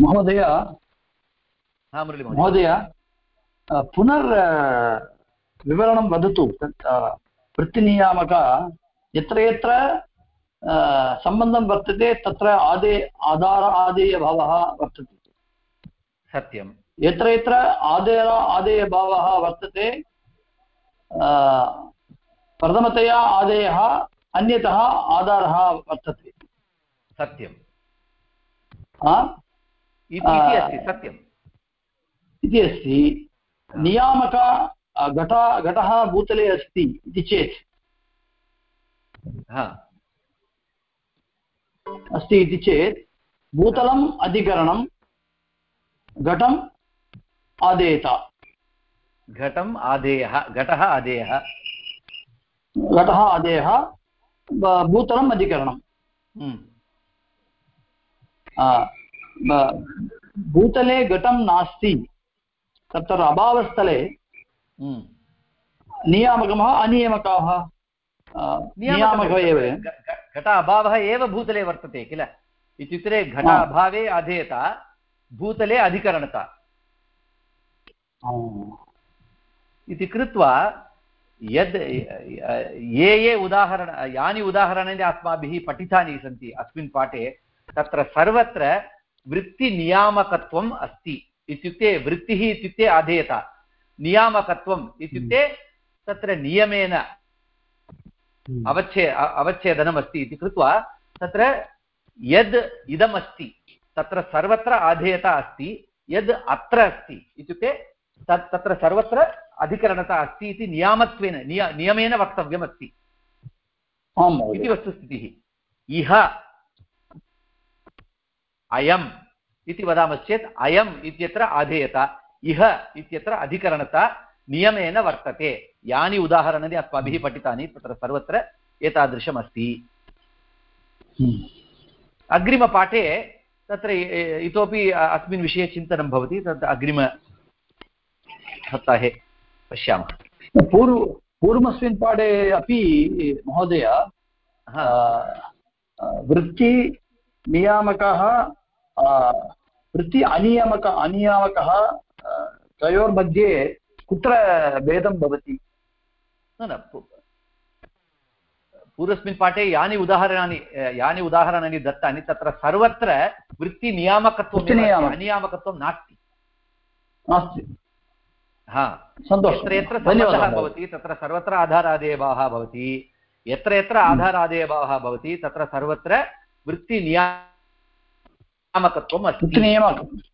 महोदय। महोदय। अ, पुनर् विवरणं वदतु। तत् वृत्तिनियामक यत्र यत्र सम्बन्धं वर्तते तत्र आदे आधार आदेयभावः वर्तते। सत्यं यत्र यत्र आदेय आदेयभावः वर्तते प्रथमतया आदेयः अन्यतः आधारः वर्तते। सत्यम्। इति इति अस्ति सत्यम्। इति अस्ति। नियामक घट घटः भूतले अस्ति इति चेत्। हा। अस्ति इति चेत् भूतलम् अधिकरणं घटम् आदेयत। घटम् आदेयः घटः आदेयः। घटः आदेयः भूतलम् अधिकरणं हम्म, भूतले घटं नास्ति। तत्र अभावस्थले। नियामकः अनियामकाः। नियामकः एव। घट अभावः एव भूतले वर्तते किल? इत्युक्ते घट। अभावे अधेयता भूतले अधिकरणता। इति कृत्वा यद् ये ये उदाहरण यानि उदाहरणानि अस्माभिः पठितानि सन्ति अस्मिन् पाठे तत्र सर्वत्र वृत्तिनियामकत्वम् अस्ति। इत्युक्ते वृत्तिः इत्युक्ते अधेयता। नियामकत्वम् इत्युक्ते तत्र नियमेन अवच्छे अ- अवच्छेदनमस्ति इति कृत्वा तत्र यद् इदमस्ति तत्र सर्वत्र आधेयता अस्ति यद् अत्र अस्ति इत्युक्ते तत् तत्र सर्वत्र अधिकरणता अस्ति इति नियामत्वेन निय नियमेन वक्तव्यमस्ति। इति वस्तुस्थितिः। इह अयम् इति वदामश्चेत् अयम् इत्यत्र आधेयता। इह इत्यत्र अधिकरणता नियमेन वर्तते। यानि उदाहरणानि अस्माभिः पठितानि तत्र सर्वत्र एतादृशमस्ति। अग्रिमपाठे तत्र इतोपि अस्मिन् विषये चिन्तनं भवति तत् अग्रिमसप्ताहे पश्यामः। पूर्व पूर्वस्मिन् पाठे अपि महोदय वृत्ति नियामकः वृत्ति अनियामक अनियामकः तयोर्मध्ये कुत्र भेदं भवति। न न पूर्वस्मिन् पाठे यानि उदाहरणानि यानि उदाहरणानि दत्तानि तत्र सर्वत्र वृत्तिनियामकम्। अनियामकत्वं नास्ति। नास्ति। हा। यत्र यत्र सम्बन्धः भवति तत्र सर्वत्र आधारादेयभावः भवति। यत्र यत्र आधारादेयभावः भवति तत्र सर्वत्र वृत्तिनियामकत्वम् अस्ति।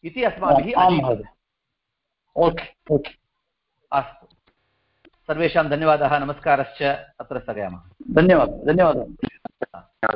इति अस्माभिः ओके ओके अस्तु. सर्वेषां धन्यवादः नमस्कारश्च अत्र स्थगयामः. धन्यवादः धन्यवादः.